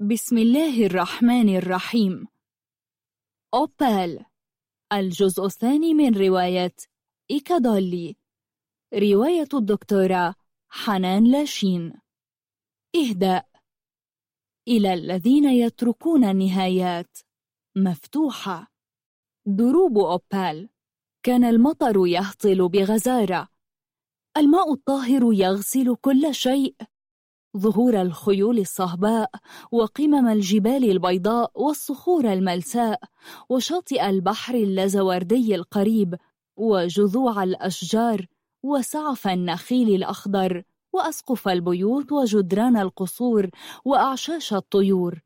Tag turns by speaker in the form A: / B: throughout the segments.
A: بسم الله الرحمن الرحيم أوبال الجزء الثاني من رواية إيكادولي رواية للدكتورة حنان لاشين إهداء إلى الذين يتركون النهايات مفتوحة۔ دروب أوبال كان المطر يهطل بغزارة۔ الماء الطاهر يغسل كل شيء ظهور الخيول الصهباء وقمم الجبال البيضاء والصخور الملساء وشاطئ البحر اللزوردي القريب وجذوع الأشجار وسعف النخيل الأخضر وأسقف البيوت وجدران القصور وأعشاش الطيور.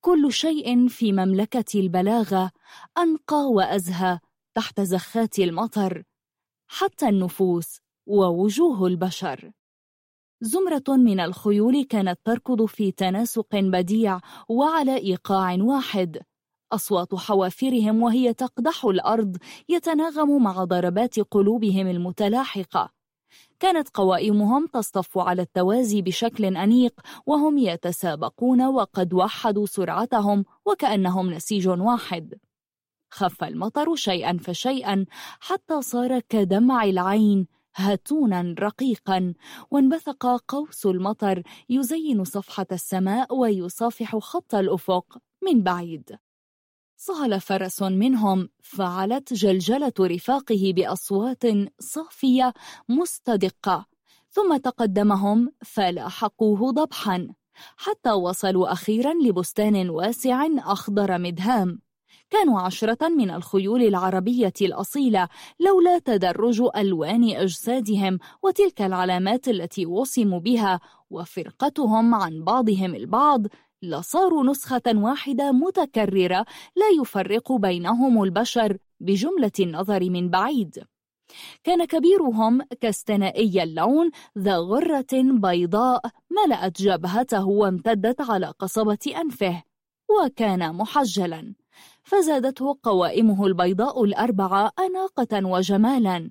A: كل شيء في مملكة البلاغة أنقى وأزهى تحت زخات المطر حتى النفوس ووجوه البشر. زمرة من الخيول كانت تركض في تناسق بديع وعلى إيقاع واحد. أصوات حوافرهم وهي تقدح الأرض يتناغم مع ضربات قلوبهم المتلاحقة. كانت قوائمهم تصطف على التوازي بشكل أنيق وهم يتسابقون وقد وحدوا سرعتهم وكأنهم نسيج واحد. خف المطر شيئا فشيئا حتى صار كدمع العين هاتونا رقيقا. وانبثق قوس المطر يزين صفحة السماء ويصافح خط الأفق من بعيد. صهل فرس منهم فعلت جلجلة رفاقه بأصوات صافية مستدقة. ثم تقدمهم فلاحقوه ضبحا. حتى وصلوا أخيرا لبستان واسع أخضر مدهام. كانوا عشرة من الخيول العربية الأصيلة لولا تدرج ألوان أجسادهم وتلك العلامات التي وصموا بها وفرقتهم عن بعضهم البعض لصاروا نسخة واحدة متكررة لا يفرق بينهم البشر بجملة النظر من بعيد. كان كبيرهم كاستنائي اللون ذا غرة بيضاء ملأت جبهته وامتدت على قصبة أنفه وكان محجلاً. فزادته قوائمه البيضاء الأربعة أناقة وجمالا.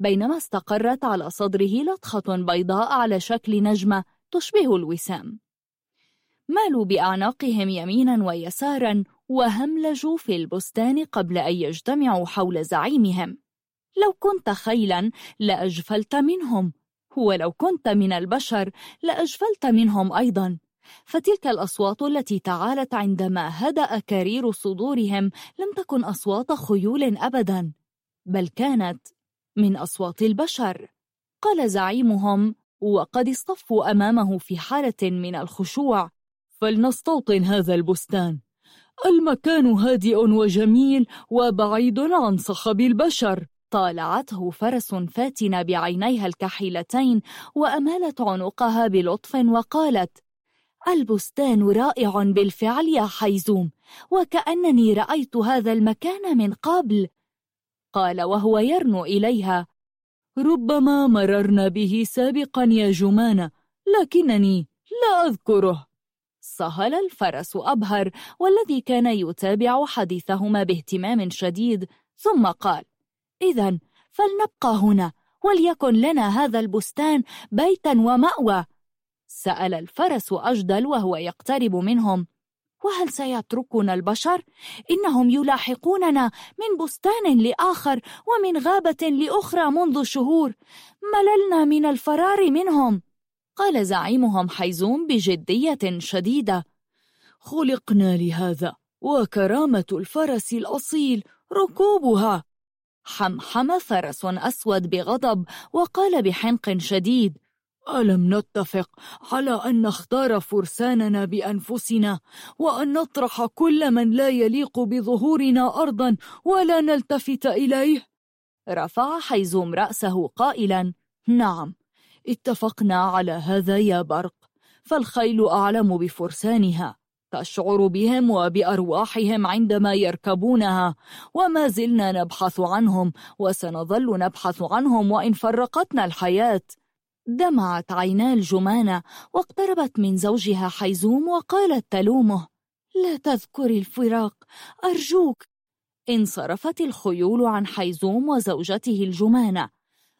A: بينما استقرت على صدره لطخة بيضاء على شكل نجمة تشبه الوسام. مالوا بأعناقهم يمينا ويسارا وهملجوا في البستان قبل أن يجتمعوا حول زعيمهم. لو كنت خيلا لأجفلت منهم. ولو كنت من البشر لأجفلت منهم أيضا. فتلك الأصوات التي تعالت عندما هدأ كرير صدورهم لم تكن أصوات خيول أبدا بل كانت من أصوات البشر. قال زعيمهم وقد اصطفوا أمامه في حالة من الخشوع فلنستوطن هذا البستان. المكان هادئ وجميل وبعيد عن صخب البشر. طالعته فرس فاتنة بعينيها الكحيلتين وأمالت عنقها بلطف وقالت البستان رائع بالفعل يا حيزوم وكأنني رأيت هذا المكان من قبل. قال وهو يرنو إليها. ربما مررنا به سابقا يا جمانة لكنني لا أذكره. صهل الفرس أبهر والذي كان يتابع حديثهما باهتمام شديد ثم قال إذن فلنبقى هنا وليكن لنا هذا البستان بيتا ومأوى. سأل الفرس أجدل وهو يقترب منهم. وهل سيتركنا البشر؟ إنهم يلاحقوننا من بستان لآخر ومن غابة لأخرى منذ شهور. مللنا من الفرار منهم. قال زعيمهم حيزوم بجدية شديدة. خلقنا لهذا وكرامة الفرس الأصيل ركوبها. حمحم فرس أسود بغضب وقال بحنق شديد. ألم نتفق على أن نختار فرساننا بأنفسنا وأن نطرح كل من لا يليق بظهورنا أرضا ولا نلتفت إليه؟ رفع حيزوم رأسه قائلا نعم اتفقنا على هذا يا برق فالخيل أعلم بفرسانها تشعر بهم وبأرواحهم عندما يركبونها وما زلنا نبحث عنهم وسنظل نبحث عنهم وإن فرقتنا الحياة دمعت عينا الجمانة واقتربت من زوجها حيزوم وقالت تلومه لا تذكري الفراق أرجوك. انصرفت الخيول عن حيزوم وزوجته الجمانة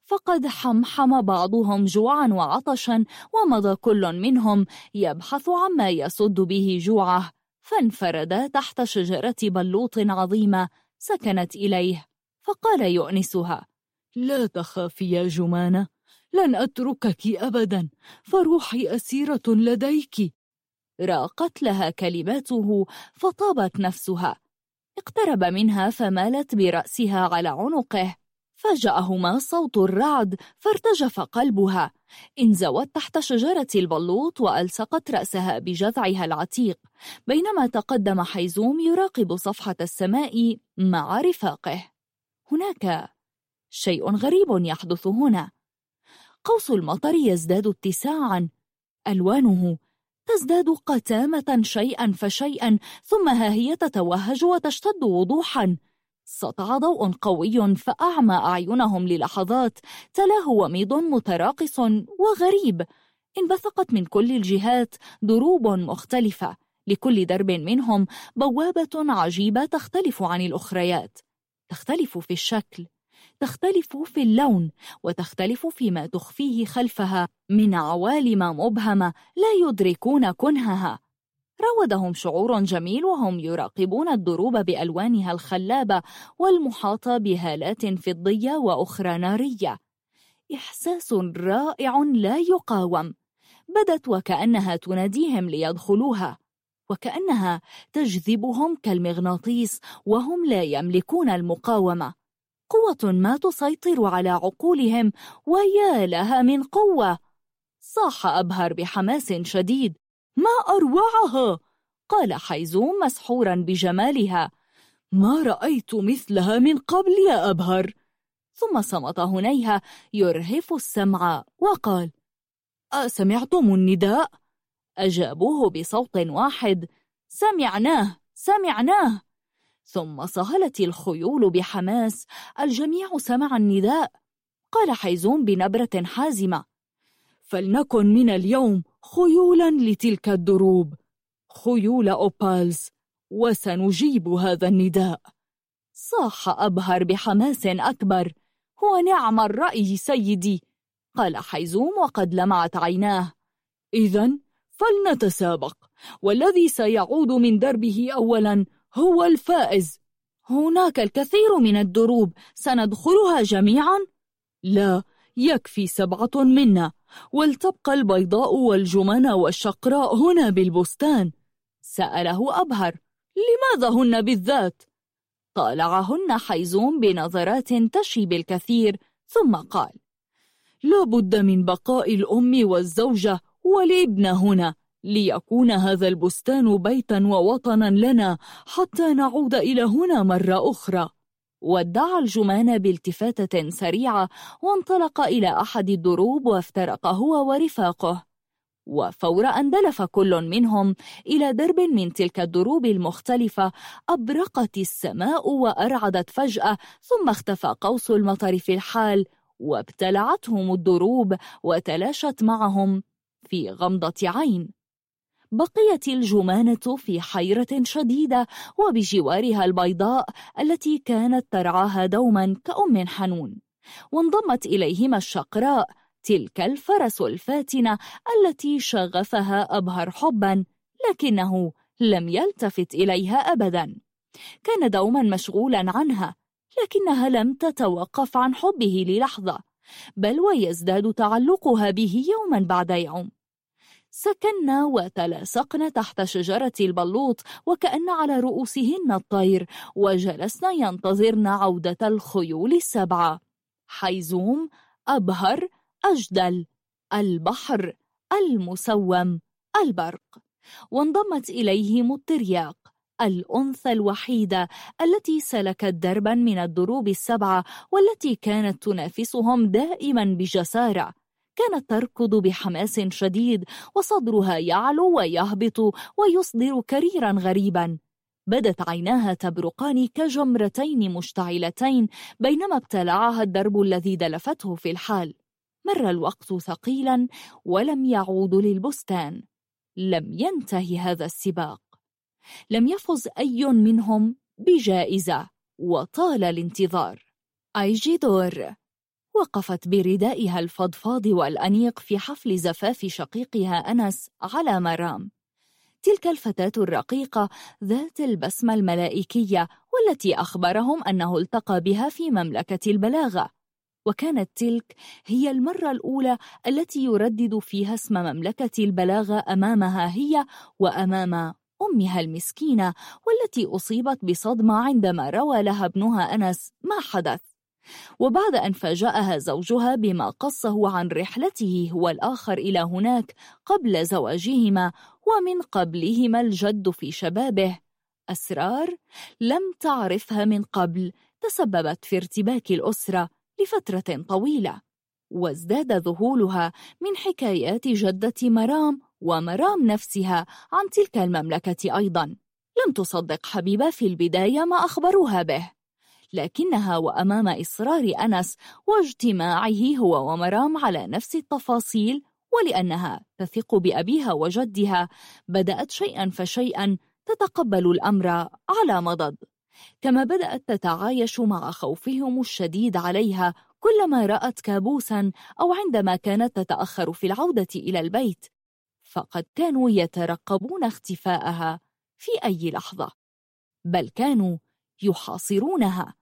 A: فقد حمحم بعضهم جوعا وعطشا ومضى كل منهم يبحث عما يسد به جوعه فانفردا تحت شجرة بلوط عظيمة سكنت إليه فقال يؤنسها
B: لا تخافي يا جمانة لن أتركك أبدا. فروحي أسيرة لديك.
A: راقت لها كلماته فطابت نفسها. اقترب منها فمالت برأسها على عنقه. فجأهما صوت الرعد فارتجف قلبها. انزوت تحت شجرة البلوط وألصقت رأسها بجذعها العتيق. بينما تقدم حيزوم يراقب صفحة السماء مع رفاقه. هناك شيء غريب يحدث هنا. قوس المطر يزداد اتساعا. ألوانه تزداد قتامة شيئا فشيئا ثم ها هي تتوهج وتشتد وضوحا. سطع ضوء قوي فأعمى أعينهم للحظات. تلاه وميض متراقص وغريب. انبثقت من كل الجهات دروب مختلفة. لكل درب منهم بوابة عجيبة تختلف عن الأخريات. تختلف في الشكل. تختلف في اللون وتختلف فيما تخفيه خلفها من عوالم مبهمة لا يدركون كنهها. راودهم شعور جميل وهم يراقبون الدروب بألوانها الخلابة والمحاطة بهالات فضية وأخرى نارية. إحساس رائع لا يقاوم. بدت وكأنها تناديهم ليدخلوها وكأنها تجذبهم كالمغناطيس وهم لا يملكون المقاومة. قوة ما تسيطر على عقولهم ويا لها من قوة. صاح أبهر بحماس شديد. ما أروعها؟ قال حيزوم مسحورا بجمالها. ما رأيت مثلها من قبل يا أبهر. ثم صمت هنيها. يرهف السمع وقال أسمعتم النداء؟ أجابوه بصوت واحد. سمعناه سمعناه. ثم صهلت الخيول بحماس. الجميع سمع النداء. قال حيزوم بنبرة حازمة. فلنكن من اليوم خيولا لتلك الدروب. خيول أوبالز وسنجيب هذا النداء. صاح أبهر بحماس أكبر. ونعم الرأي سيدي. قال حيزوم وقد لمعت عيناه. إذا فلنتسابق. والذي سيعود من دربه أولا هو الفائز. هناك الكثير من الدروب. سندخلها جميعا؟ لا يكفي سبعة منا. ولتبقى البيضاء والجمن والشقراء هنا بالبستان. سأله أبهر. لماذا هن بالذات؟ طالعهن حيزوم بنظرات تشي بالكثير. ثم قال لا بد من بقاء الأم والزوجة والابن هنا. ليكون هذا البستان بيتا ووطنا لنا حتى نعود إلى هنا مرة أخرى. ودع الجمان بالتفاتة سريعة وانطلق إلى أحد الدروب وافترق هو ورفاقه. وفور أن دلف كل منهم إلى درب من تلك الدروب المختلفة أبرقت السماء وأرعدت فجأة ثم اختفى قوس المطر في الحال وابتلعتهم الدروب وتلاشت معهم في غمضة عين. بقيت الجمانة في حيرة شديدة وبجوارها البيضاء التي كانت ترعاها دوما كأم حنون. وانضمت إليهما الشقراء تلك الفرس الفاتنة التي شغفها أبهر حبا لكنه لم يلتفت إليها أبدا. كان دوما مشغولا عنها لكنها لم تتوقف عن حبه للحظة بل ويزداد تعلقها به يوما بعد يوم. سكنا وتلاسقنا تحت شجرة البلوط وكأن على رؤوسهن الطير وجلسنا ينتظرن عودة الخيول السبعة. حيزوم أبهر أجدل البحر المسوم البرق. وانضمت إليهم الترياق الأنثى الوحيدة التي سلكت دربا من الدروب السبعة والتي كانت تنافسهم دائما بجسارة. كانت تركض بحماس شديد وصدرها يعلو ويهبط ويصدر كريرا غريبا. بدت عيناها تبرقان كجمرتين مشتعلتين بينما ابتلعها الدرب الذي دلفته في الحال. مر الوقت ثقيلا ولم يعود للبستان. لم ينتهي هذا السباق. لم يفز أي منهم بجائزة وطال الانتظار. أيجي دور. وقفت بردائها الفضفاض والأنيق في حفل زفاف شقيقها أنس على مرام. تلك الفتاة الرقيقة ذات البسمة الملائكية والتي أخبرهم أنه التقى بها في مملكة البلاغة. وكانت تلك هي المرة الأولى التي يردد فيها اسم مملكة البلاغة أمامها هي وأمام أمها المسكينة والتي أصيبت بصدمة عندما روى لها ابنها أنس ما حدث. وبعد أن فاجأها زوجها بما قصه عن رحلته هو الآخر إلى هناك قبل زواجهما ومن قبلهما الجد في شبابه. أسرار لم تعرفها من قبل تسببت في ارتباك الأسرة لفترة طويلة وازداد ذهولها من حكايات جدة مرام ومرام نفسها عن تلك المملكة أيضا. لم تصدق حبيبة في البداية ما أخبروها به. لكنها وأمام إصرار أنس واجتماعه هو ومرام على نفس التفاصيل ولأنها تثق بأبيها وجدها. بدأت شيئا فشيئا تتقبل الأمر على مضض. كما بدأت تتعايش مع خوفهم الشديد عليها كلما رأت كابوسا أو عندما كانت تتأخر في العودة إلى البيت فقد كانوا يترقبون اختفاءها في أي لحظة. بل كانوا يحاصرونها.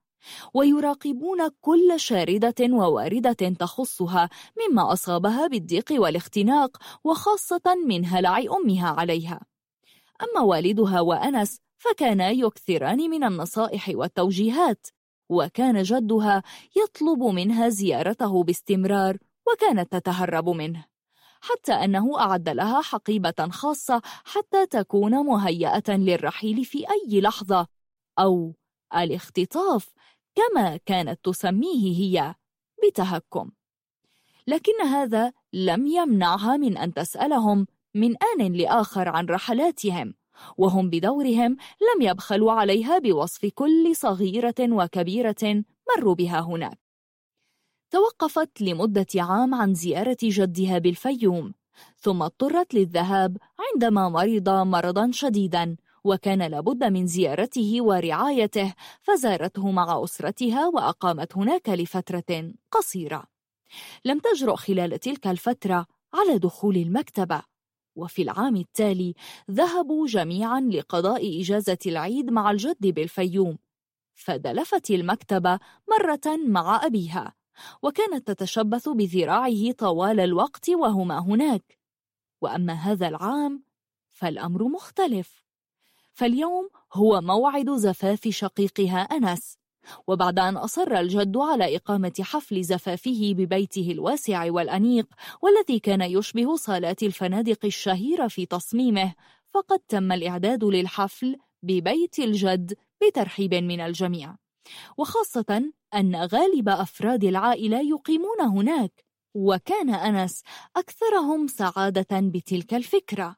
A: ويراقبون كل شاردة وواردة تخصها مما أصابها بالضيق والاختناق وخاصة من هلع أمها عليها. أما والدها وأنس فكانا يكثران من النصائح والتوجيهات وكان جدها يطلب منها زيارته باستمرار وكانت تتهرب منه حتى أنه أعد لها حقيبة خاصة حتى تكون مهيئة للرحيل في أي لحظة أو الاختطاف كما كانت تسميه هي بتهكم. لكن هذا لم يمنعها من أن تسألهم من آن لآخر عن رحلاتهم وهم بدورهم لم يبخلوا عليها بوصف كل صغيرة وكبيرة مروا بها هناك. توقفت لمدة عام عن زيارة جدها بالفيوم ثم اضطرت للذهاب عندما مرض مرضا شديدا وكان لابد من زيارته ورعايته فزارته مع أسرتها وأقامت هناك لفترة قصيرة. لم تجرؤ خلال تلك الفترة على دخول المكتبة. وفي العام التالي ذهبوا جميعا لقضاء إجازة العيد مع الجد بالفيوم. فدلفت المكتبة مرة مع أبيها وكانت تتشبث بذراعه طوال الوقت وهما هناك. وأما هذا العام فالأمر مختلف. فاليوم هو موعد زفاف شقيقها أنس وبعد أن أصر الجد على إقامة حفل زفافه ببيته الواسع والأنيق والذي كان يشبه صالات الفنادق الشهيرة في تصميمه فقد تم الإعداد للحفل ببيت الجد بترحيب من الجميع. وخاصة أن غالب أفراد العائلة يقيمون هناك وكان أنس أكثرهم سعادة بتلك الفكرة.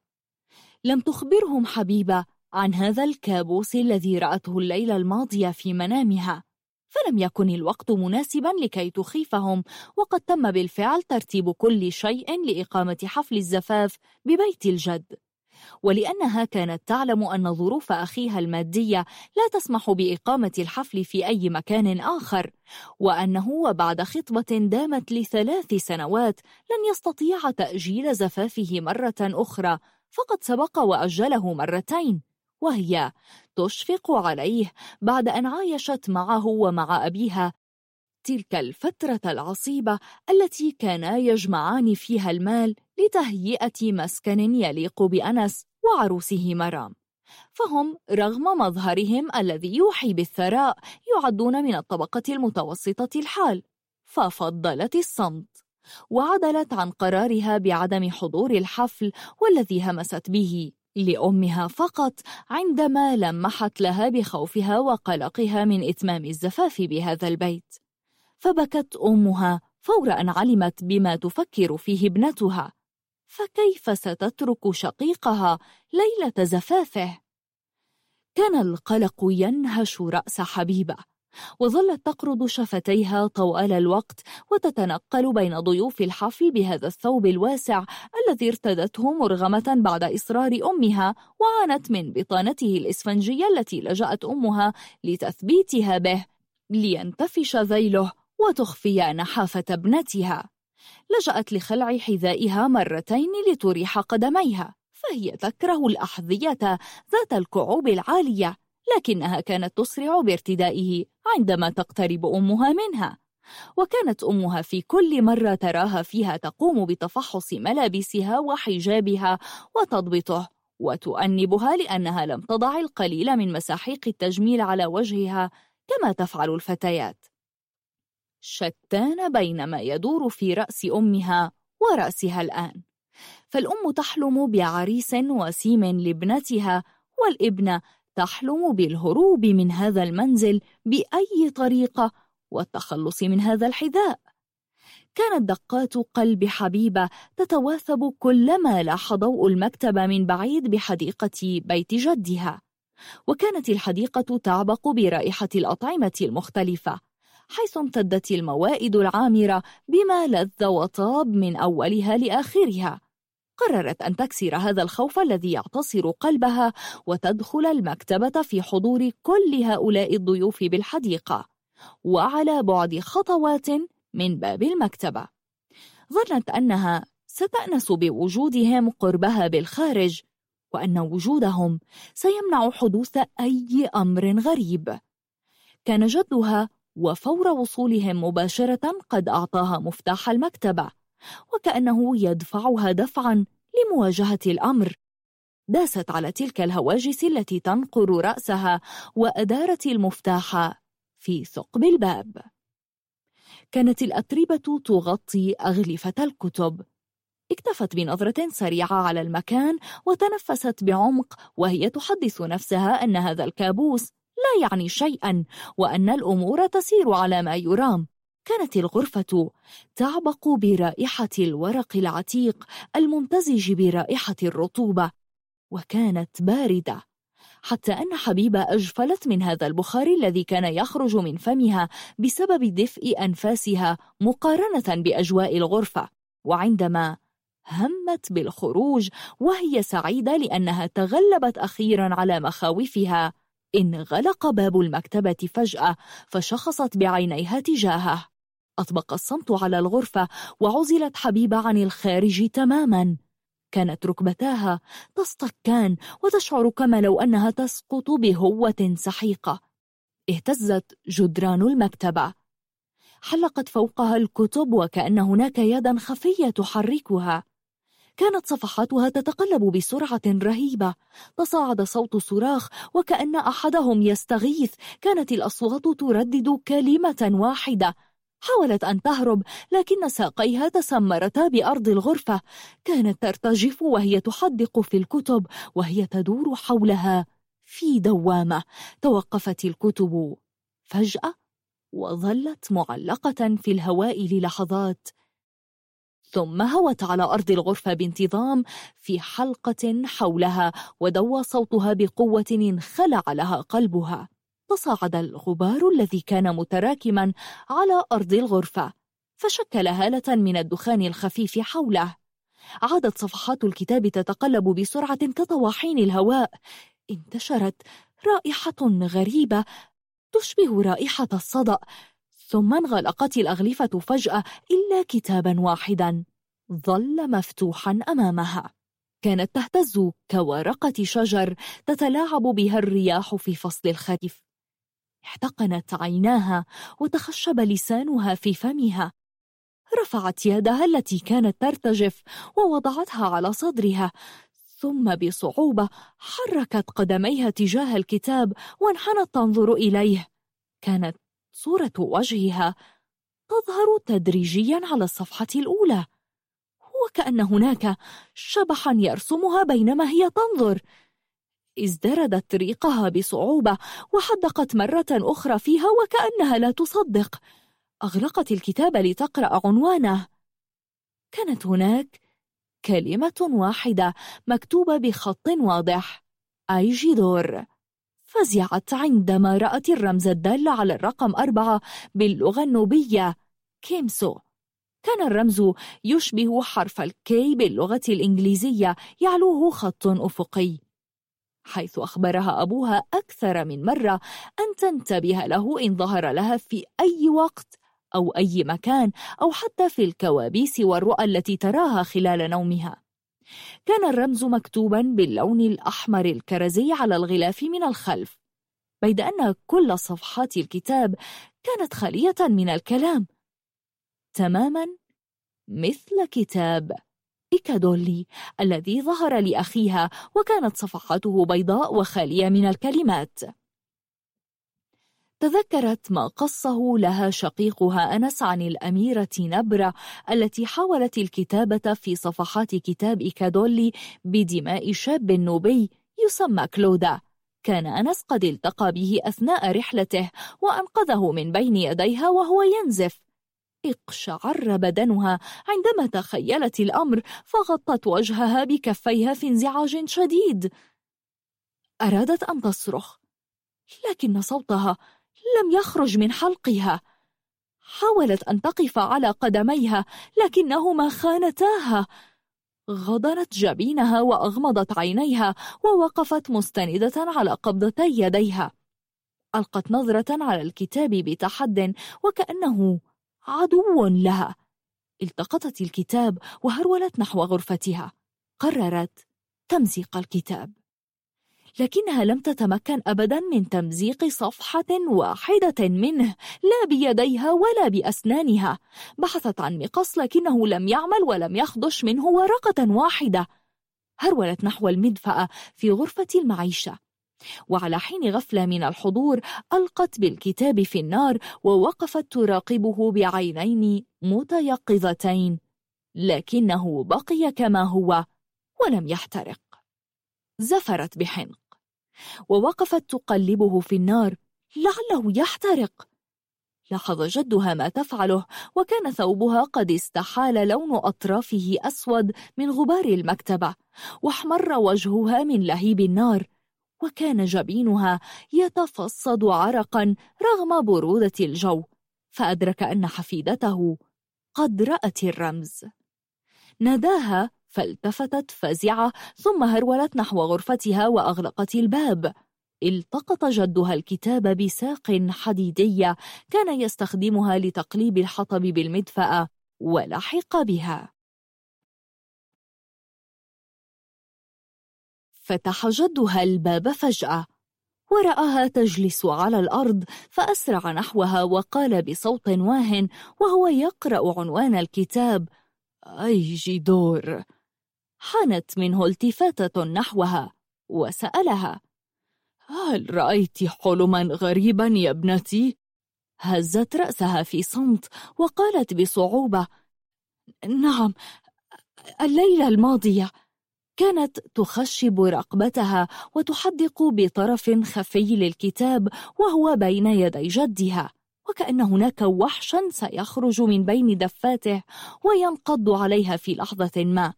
A: لم تخبرهم حبيبة عن هذا الكابوس الذي رأته الليلة الماضية في منامها فلم يكن الوقت مناسبا لكي تخيفهم وقد تم بالفعل ترتيب كل شيء لإقامة حفل الزفاف ببيت الجد. ولأنها كانت تعلم أن ظروف أخيها المادية لا تسمح بإقامة الحفل في أي مكان آخر وأنه وبعد خطبة دامت لثلاث سنوات لن يستطيع تأجيل زفافه مرة أخرى فقد سبق وأجله مرتين. وهي تشفق عليه بعد أن عايشت معه ومع أبيها تلك الفترة العصيبة التي كانا يجمعان فيها المال لتهيئة مسكن يليق بأنس وعروسه مرام. فهم رغم مظهرهم الذي يوحي بالثراء يعدون من الطبقة المتوسطة الحال ففضلت الصمت وعدلت عن قرارها بعدم حضور الحفل والذي همست به لأمها فقط عندما لمحت لها بخوفها وقلقها من إتمام الزفاف بهذا البيت. فبكت أمها فور أن علمت بما تفكر فيه ابنتها. فكيف ستترك شقيقها ليلة زفافه؟ كان القلق ينهش رأس حبيبة. وظلت تقرض شفتيها طوال الوقت وتتنقل بين ضيوف الحفل بهذا الثوب الواسع الذي ارتدته مرغمة بعد إصرار أمها وعانت من بطانته الإسفنجية التي لجأت أمها لتثبيتها به لينتفش ذيله وتخفي نحافة ابنتها. لجأت لخلع حذائها مرتين لتريح قدميها فهي تكره الأحذية ذات الكعوب العالية لكنها كانت تسرع بارتدائه عندما تقترب أمها منها. وكانت أمها في كل مرة تراها فيها تقوم بتفحص ملابسها وحجابها وتضبطه وتؤنبها لأنها لم تضع القليل من مساحيق التجميل على وجهها كما تفعل الفتيات. شتان بين ما يدور في رأس أمها ورأسها الآن. فالأم تحلم بعريس وسيم لابنتها والابنة تحلم بالهروب من هذا المنزل بأي طريقة والتخلص من هذا الحذاء. كانت دقات قلب حبيبة تتواثب كلما لاح ضوء المكتب من بعيد بحديقة بيت جدها. وكانت الحديقة تعبق برائحة الأطعمة المختلفة حيث امتدت الموائد العامرة بما لذ وطاب من أولها لآخرها. قررت أن تكسر هذا الخوف الذي يعتصر قلبها وتدخل المكتبة في حضور كل هؤلاء الضيوف بالحديقة وعلى بعد خطوات من باب المكتبة. ظنت أنها ستأنس بوجودهم قربها بالخارج وأن وجودهم سيمنع حدوث أي أمر غريب. كان جدها وفور وصولهم مباشرة قد أعطاها مفتاح المكتبة وكأنه يدفعها دفعا لمواجهة الأمر. داست على تلك الهواجس التي تنقر رأسها وأدارت المفتاح في ثقب الباب. كانت الأتربة تغطي أغلفة الكتب. اكتفت بنظرة سريعة على المكان وتنفست بعمق وهي تحدث نفسها أن هذا الكابوس لا يعني شيئا وأن الأمور تسير على ما يرام. كانت الغرفة تعبق برائحة الورق العتيق الممتزج برائحة الرطوبة وكانت باردة. حتى أن حبيبة أجفلت من هذا البخار الذي كان يخرج من فمها بسبب دفء أنفاسها مقارنة بأجواء الغرفة وعندما همت بالخروج وهي سعيدة لأنها تغلبت أخيرا على مخاوفها انغلق باب المكتبة فجأة فشخصت بعينيها تجاهه. أطبق الصمت على الغرفة وعزلت حبيبة عن الخارج تماما. كانت ركبتاها تصطكان وتشعر كما لو أنها تسقط بهوة سحيقة. اهتزت جدران المكتبة. حلقت فوقها الكتب وكأن هناك يدا خفية تحركها. كانت صفحاتها تتقلب بسرعة رهيبة. تصاعد صوت صراخ وكأن أحدهم يستغيث. كانت الأصوات تردد كلمة واحدة. حاولت أن تهرب لكن ساقيها تسمرتا بأرض الغرفة. كانت ترتجف وهي تحدق في الكتب وهي تدور حولها في دوامة. توقفت الكتب فجأة وظلت معلقة في الهواء للحظات. ثم هوت على أرض الغرفة بانتظام في حلقة حولها ودوى صوتها بقوة انخلع لها قلبها. تصاعد الغبار الذي كان متراكما على أرض الغرفة فشكل هالة من الدخان الخفيف حوله. عادت صفحات الكتاب تتقلب بسرعة كطواحين الهواء. انتشرت رائحة غريبة تشبه رائحة الصدأ ثم انغلقت الأغلفة فجأة إلا كتابا واحدا. ظل مفتوحا أمامها. كانت تهتز كورقة شجر تتلاعب بها الرياح في فصل الخريف. احتقنت عيناها وتخشب لسانها في فمها. رفعت يدها التي كانت ترتجف ووضعتها على صدرها ثم بصعوبة حركت قدميها تجاه الكتاب وانحنت تنظر إليه. كانت صورة وجهها تظهر تدريجيا على الصفحة الأولى. وكأن هناك شبحا يرسمها بينما هي تنظر. ازدردت طريقها بصعوبة وحدقت مرة أخرى فيها وكأنها لا تصدق. أغلقت الكتاب لتقرأ عنوانه. كانت هناك كلمة واحدة مكتوبة بخط واضح. أيجيدور. فزعت عندما رأت الرمز الدال على الرقم أربعة باللغة النوبية. كيمسو. كان الرمز يشبه حرف الكي باللغة الإنجليزية يعلوه خط أفقي. حيث أخبرها أبوها أكثر من مرة أن تنتبه له إن ظهر لها في أي وقت أو أي مكان أو حتى في الكوابيس والرؤى التي تراها خلال نومها. كان الرمز مكتوبا باللون الأحمر الكرزي على الغلاف من الخلف بيد أن كل صفحات الكتاب كانت خالية من الكلام. تماما مثل كتاب. أولئك دولي الذي ظهر لأخيها وكانت صفحته بيضاء وخالية من الكلمات. تذكرت ما قصه لها شقيقها أنس عن الأميرة نبرة التي حاولت الكتابة في صفحات كتاب إيكادولي بدماء شاب نوبي يسمى كلودا. كان أنس قد التقى به أثناء رحلته وأنقذه من بين يديها وهو ينزف. اقشعر بدنها. عندما تخيلت الأمر فغطت وجهها بكفيها في انزعاج شديد. أرادت أن تصرخ لكن صوتها لم يخرج من حلقها. حاولت أن تقف على قدميها لكنهما خانتاها. غضرت جبينها وأغمضت عينيها ووقفت مستندة على قبضتي يديها. ألقت نظرة على الكتاب بتحد وكأنه عدو لها. التقطت الكتاب وهرولت نحو غرفتها. قررت تمزيق الكتاب. لكنها لم تتمكن أبدا من تمزيق صفحة واحدة منه لا بيديها ولا بأسنانها. بحثت عن مقص لكنه لم يعمل ولم يخدش منه ورقة واحدة. هرولت نحو المدفأة في غرفة المعيشة. وعلى حين غفلة من الحضور ألقت بالكتاب في النار ووقفت تراقبه بعينين متيقظتين لكنه بقي كما هو ولم يحترق. زفرت بحنق. ووقفت تقلبه في النار لعله يحترق. لاحظ جدها ما تفعله وكان ثوبها قد استحال لون أطرافه أسود من غبار المكتبة واحمر وجهها من لهيب النار وكان جبينها يتفصد عرقا رغم برودة الجو فأدرك أن حفيدته قد رأت الرمز. ناداها فالتفتت فزعة ثم هرولت نحو غرفتها وأغلقت الباب. التقط جدها الكتاب بساق حديدية كان يستخدمها لتقليب الحطب بالمدفأة ولحق بها. فتح جدها الباب فجأة ورآها تجلس على الأرض فأسرع نحوها وقال بصوت واهن وهو يقرأ عنوان الكتاب. أي جدور! حانت منه التفاتة نحوها وسألها. هل رأيت حلما غريبا يا ابنتي؟ هزت رأسها في صمت وقالت بصعوبة نعم الليلة الماضية. كانت تخشب رقبتها وتحدق بطرف خفي للكتاب وهو بين يدي جدها وكأن هناك وحشا سيخرج من بين دفاته وينقض عليها في لحظة ما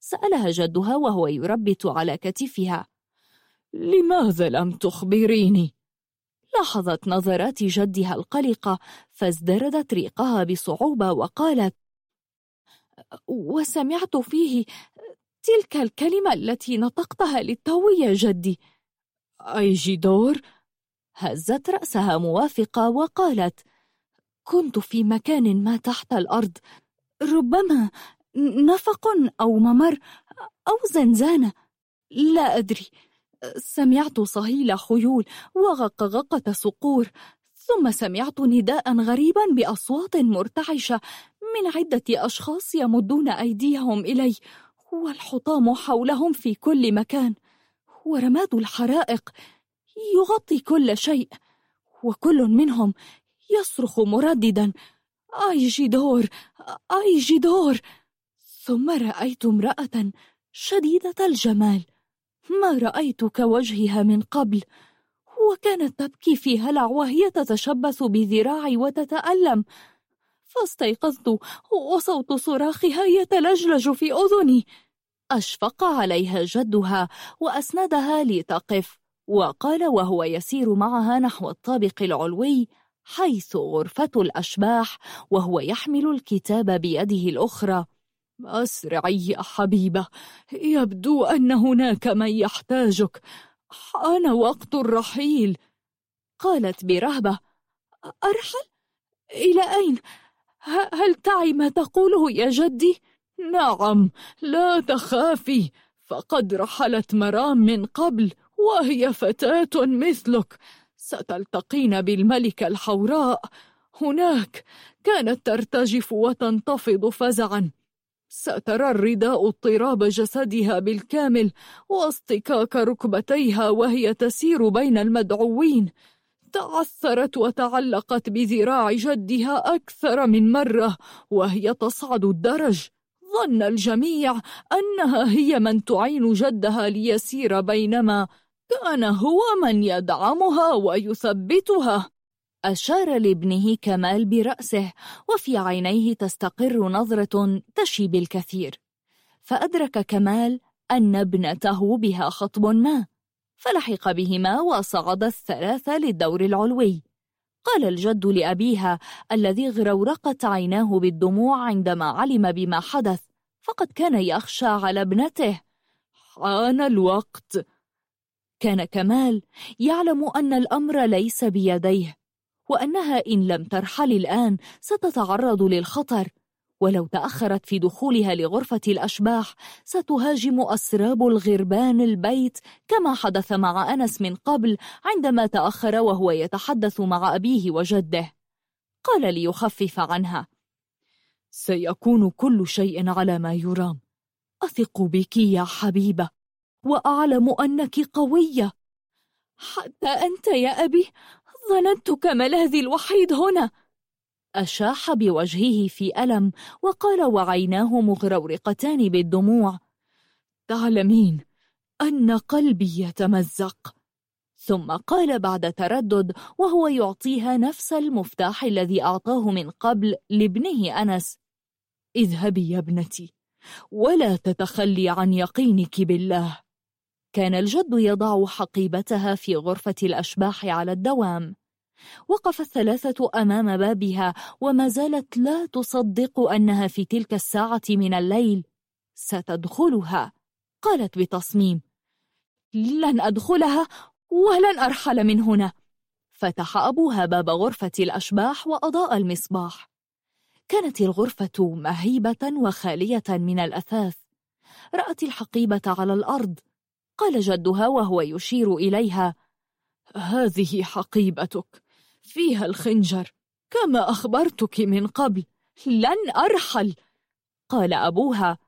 A: سألها جدها وهو يربت على كتفها لماذا لم تخبريني؟ لاحظت نظرات جدها القلقة فازدردت ريقها بصعوبة وقالت وسمعت فيه تلك الكلمة التي نطقتها للتو يا جدي. أيجيدور هزت رأسها موافقة وقالت كنت في مكان ما تحت الأرض ربما نفق أو ممر أو زنزانة. لا أدري. سمعت صهيل خيول وغقغقة صقور ثم سمعت نداء غريبا بأصوات مرتعشة من عدة أشخاص يمدون أيديهم إلي. والحطام حولهم في كل مكان ورماد الحرائق يغطي كل شيء وكل منهم يصرخ مرددا أي جدور أي جدور! ثم رأيت امرأة شديدة الجمال ما رأيت كوجهها من قبل؟ وكانت تبكي في هلع وهي تتشبث بذراعي وتتألم. فاستيقظت وصوت صراخها يتلجلج في أذني أشفق عليها جدها وأسندها لتقف وقال وهو يسير معها نحو الطابق العلوي حيث غرفة الأشباح وهو يحمل الكتاب بيده الأخرى أسرعي يا حبيبة يبدو أن هناك من يحتاجك حان وقت الرحيل قالت برهبة أرحل؟
B: إلى أين؟ هل تعي ما تقوله يا جدي؟ نعم لا تخافي. فقد رحلت مرام من قبل وهي فتاة مثلك. ستلتقين بالملكة الحوراء. هناك كانت ترتجف وتنتفض فزعا. سترى الرداء اضطراب جسدها بالكامل واصطكاك ركبتيها وهي تسير بين المدعوين. تعثرت وتعلقت بذراع جدها أكثر من مرة وهي تصعد الدرج. ظن الجميع أنها هي من تعين جدها ليسير بينما كان هو من يدعمها ويثبتها.
A: أشار لابنه كمال برأسه وفي عينيه تستقر نظرة تشي بالكثير. فأدرك كمال أن ابنته بها خطب ما. فلحق بهما وصعد الثلاثة للدور العلوي. قال الجد لأبيها الذي غرورقت عيناه بالدموع عندما علم بما حدث فقد كان يخشى على ابنته. حان الوقت. كان كمال يعلم أن الأمر ليس بيديه وأنها إن لم ترحل الآن ستتعرض للخطر. ولو تأخرت في دخولها لغرفة الأشباح ستهاجم أسراب الغربان البيت كما حدث مع أنس من قبل عندما تأخر وهو يتحدث مع أبيه وجده. قال ليخفف عنها.
B: سيكون كل شيء على ما يرام. أثق بك يا حبيبة وأعلم أنك قوية.
A: حتى أنت يا أبي ظننتك ملاذي الوحيد هنا.
B: أشاح بوجهه في ألم وقال وعيناه مغرورقتان بالدموع. تعلمين أن قلبي يتمزق. ثم قال بعد تردد وهو يعطيها نفس المفتاح الذي أعطاه من قبل لابنه أنس. اذهبي يا ابنتي ولا تتخلي عن يقينك بالله. كان الجد يضع حقيبتها في غرفة الأشباح على الدوام. وقف الثلاثة أمام بابها وما زالت لا تصدق أنها في تلك الساعة من الليل. ستدخلها قالت بتصميم. لن أدخلها ولن أرحل من هنا. فتح أبوها باب غرفة الأشباح وأضاء المصباح. كانت الغرفة مهيبة وخالية من الأثاث. رأت الحقيبة على الأرض. قال جدها وهو يشير إليها هذه حقيبتك. فيها الخنجر كما أخبرتك من قبل لن أرحل. قال أبوها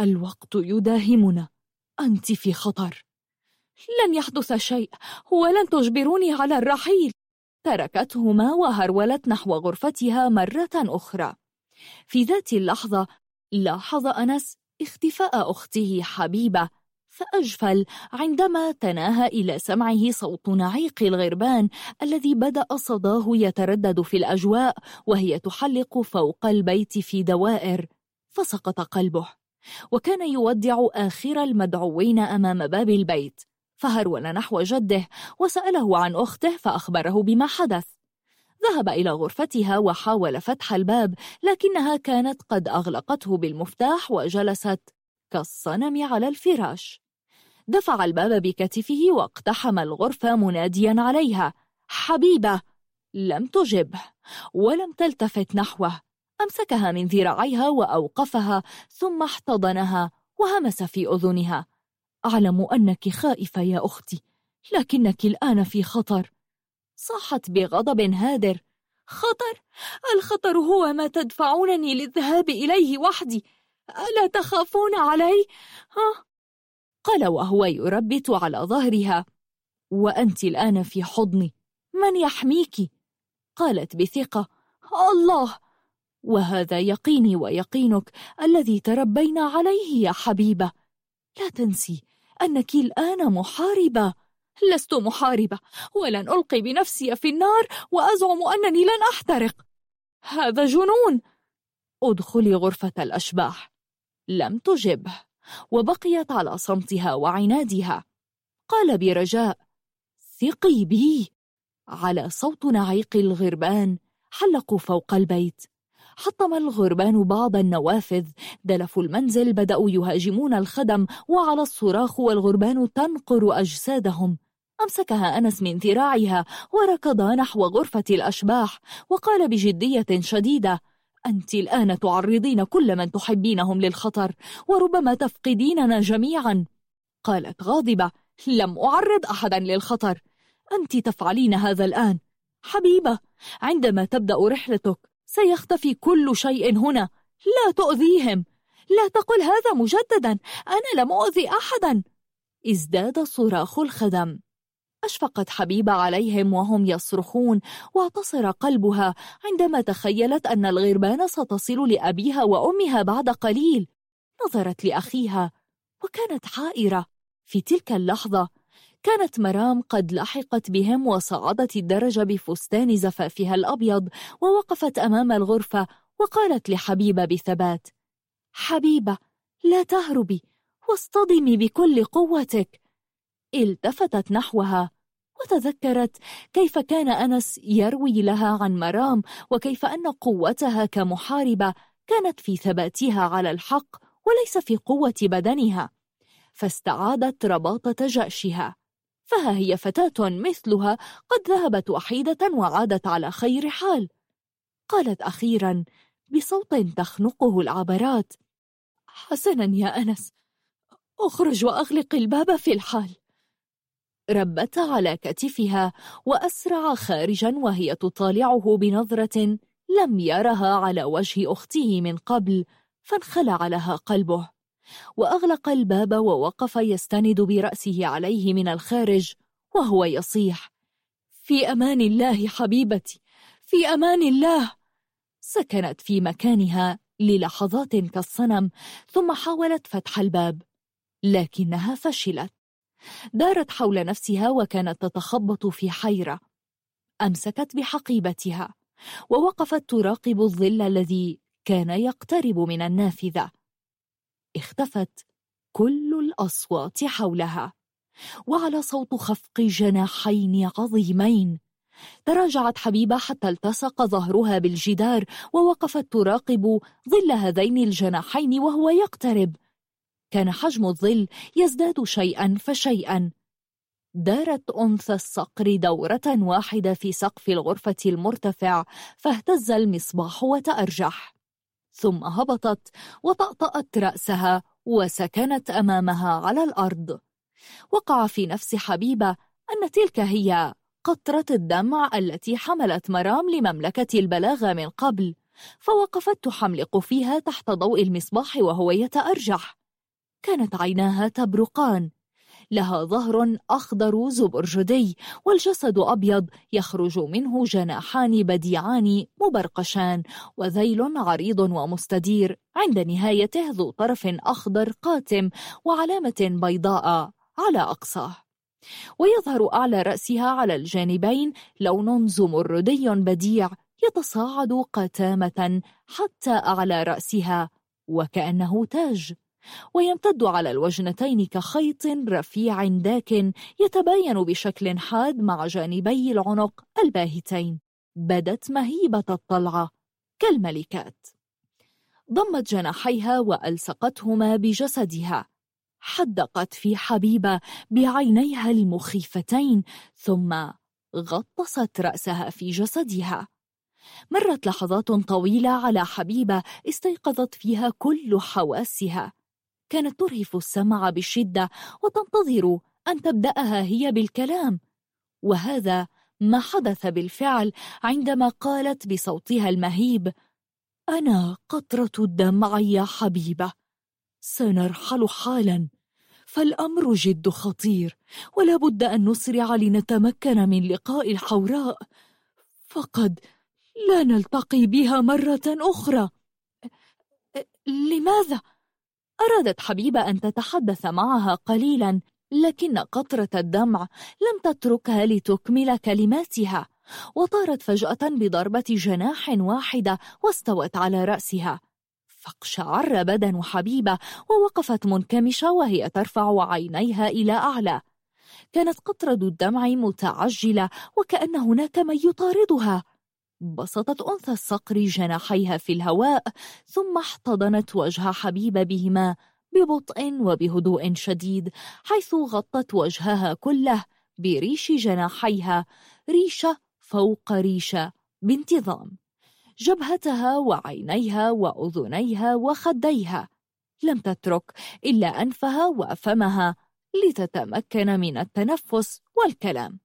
B: الوقت يداهمنا أنت في خطر.
A: لن يحدث شيء ولن تجبروني على الرحيل. تركتهما وهرولت نحو غرفتها مرة أخرى. في ذات اللحظة لاحظ أنس اختفاء أخته حبيبة. فأجفل عندما تناهى إلى سمعه صوت نعيق الغربان الذي بدأ صداه يتردد في الأجواء وهي تحلق فوق البيت في دوائر. فسقط قلبه. وكان يودع آخر المدعوين أمام باب البيت. فهرول نحو جده وسأله عن أخته فأخبره بما حدث. ذهب إلى غرفتها وحاول فتح الباب لكنها كانت قد أغلقته بالمفتاح وجلست. كالصنم على الفراش. دفع الباب بكتفه واقتحم الغرفة مناديا عليها. حبيبة لم تجبه ولم تلتفت نحوه. أمسكها من ذراعيها وأوقفها ثم احتضنها وهمس في أذنها. أعلم أنك خائفة يا أختي لكنك الآن في خطر. صاحت بغضب هادر. خطر؟ الخطر هو ما تدفعونني للذهاب إليه وحدي. ألا تخافون علي؟ ها؟
B: قال وهو يربت على ظهرها. وأنت الآن في حضني. من يحميك؟ قالت بثقة. الله! وهذا يقيني ويقينك. الذي تربينا عليه يا حبيبة. لا تنسي أنك الآن محاربة.
A: لست محاربة. ولن ألقي بنفسي في النار وأزعم أنني لن أحترق. هذا جنون!
B: ادخلي غرفة الأشباح. لم تجبه وبقيت على صمتها وعنادها. قال برجاء ثقي بي. على صوت نعيق الغربان حلقوا فوق البيت. حطم الغربان بعض النوافذ. دلفوا المنزل بدأوا يهاجمون الخدم وعلى الصراخ والغربان تنقر أجسادهم.
A: أمسكها أنس من ذراعها وركض نحو غرفة الأشباح وقال بجدية شديدة أنت الآن تعرضين كل من تحبينهم للخطر وربما تفقديننا جميعا. قالت غاضبة لم أعرض أحدا للخطر. أنت تفعلين هذا الآن. حبيبة عندما تبدأ رحلتك سيختفي كل شيء هنا. لا تؤذيهم. لا تقل هذا مجددا. أنا لم أؤذي أحدا. ازداد صراخ الخدم. أشفقت حبيبة عليهم وهم يصرخون واعتصر قلبها عندما تخيلت أن الغربان ستصل لأبيها وأمها بعد قليل. نظرت لأخيها وكانت حائرة. في تلك اللحظة كانت مرام قد لحقت بهم وصعدت الدرج بفستان زفافها الأبيض ووقفت أمام الغرفة وقالت لحبيبة بثبات حبيبة لا تهربي واصطدمي بكل قوتك. التفتت نحوها وتذكرت كيف كان أنس يروي لها عن مرام وكيف أن قوتها كمحاربة كانت في ثباتها على الحق وليس في قوة بدنها فاستعادت رباطة جأشها فها هي فتاة مثلها قد ذهبت وحيدة وعادت على خير حال. قالت أخيرا بصوت تخنقه العبرات حسنا يا أنس أخرج وأغلق الباب في الحال. ربت على كتفها وأسرع خارجا وهي تطالعه بنظرة لم يرها على وجه أخته من قبل فانخلع لها قلبه. وأغلق الباب ووقف يستند برأسه عليه من الخارج وهو يصيح في أمان الله حبيبتي في أمان الله. سكنت في مكانها للحظات كالصنم ثم حاولت فتح الباب لكنها فشلت. دارت حول نفسها وكانت تتخبط في حيرة. أمسكت بحقيبتها ووقفت تراقب الظل الذي كان يقترب من النافذة. اختفت كل الأصوات حولها وعلى صوت خفق جناحين عظيمين. تراجعت حبيبة حتى التصق ظهرها بالجدار ووقفت تراقب ظل هذين الجناحين وهو يقترب. كان حجم الظل يزداد شيئا فشيئا. دارت أنثى الصقر دورة واحدة في سقف الغرفة المرتفع فاهتز المصباح وتأرجح. ثم هبطت وطأطأت رأسها وسكنت أمامها على الأرض. وقع في نفس حبيبة أن تلك هي قطرة الدمع التي حملت مرام لمملكة البلاغة من قبل فوقفت تحملق فيها تحت ضوء المصباح وهو يتأرجح. كانت عيناها تبرقان. لها ظهر أخضر زبرجدي والجسد أبيض يخرج منه جناحان بديعان مبرقشان وذيل عريض ومستدير عند نهايته ذو طرف أخضر قاتم وعلامة بيضاء على أقصاه. ويظهر أعلى رأسها على الجانبين لون زمردي بديع يتصاعد قتامة حتى أعلى رأسها وكأنه تاج. ويمتد على الوجنتين كخيط رفيع داكن يتباين بشكل حاد مع جانبي العنق الباهتين. بدت مهيبة الطلعة كالملكات. ضمت جناحيها وألصقتهما بجسدها. حدقت في حبيبة بعينيها المخيفتين ثم غطست رأسها في جسدها. مرت لحظات طويلة على حبيبة استيقظت فيها كل حواسها. كانت ترهف السمع بشدة وتنتظر أن تبدأها هي بالكلام وهذا ما حدث بالفعل عندما قالت بصوتها المهيب أنا قطرة الدمع يا حبيبة سنرحل حالا فالأمر جد خطير ولا بد أن نسرع لنتمكن من لقاء الحوراء فقد لا نلتقي بها مرة أخرى أه، أه، لماذا؟ أرادت حبيبة أن تتحدث معها قليلا لكن قطرة الدمع لم تتركها لتكمل كلماتها وطارت فجأة بضربة جناح واحدة واستوت على رأسها. فاقشعر بدن حبيبة ووقفت منكمشة وهي ترفع عينيها إلى أعلى. كانت قطرة الدمع متعجلة وكأن هناك من يطاردها. بسطت أنثى الصقر جناحيها في الهواء ثم احتضنت وجه حبيب بهما ببطء وبهدوء شديد حيث غطت وجهها كله بريش جناحيها ريشة فوق ريشة بانتظام. جبهتها وعينيها وأذنيها وخديها لم تترك إلا أنفها وفمها لتتمكن من التنفس والكلام.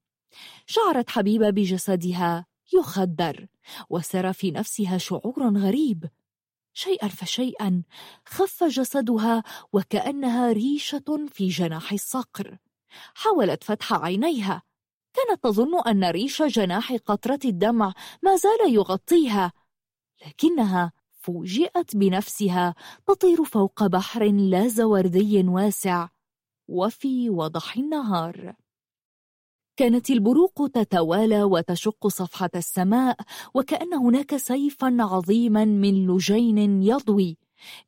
A: شعرت حبيبة بجسدها يخدر وسرى في نفسها شعور غريب. شيئا فشيئا خف جسدها وكأنها ريشة في جناح الصقر. حاولت فتح عينيها. كانت تظن أن ريش جناح قطرة الدمع ما زال يغطيها لكنها فوجئت بنفسها تطير فوق بحر لا زوردي واسع وفي وضح النهار. كانت البروق تتوالى وتشق صفحة السماء وكأن هناك سيفا عظيما من لجين يضوي.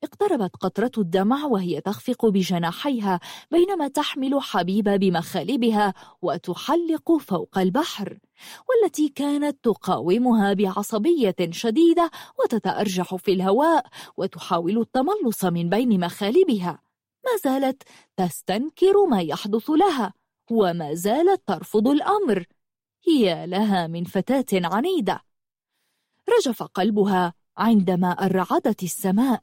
A: اقتربت قطرة الدمع وهي تخفق بجناحيها بينما تحمل حبيب بمخالبها وتحلق فوق البحر. والتي كانت تقاومها بعصبية شديدة وتتأرجح في الهواء وتحاول التملص من بين مخالبها. ما زالت تستنكر ما يحدث لها. وما زالت ترفض الأمر. يا لها من فتاة عنيدة. رجف قلبها عندما أرعدت السماء.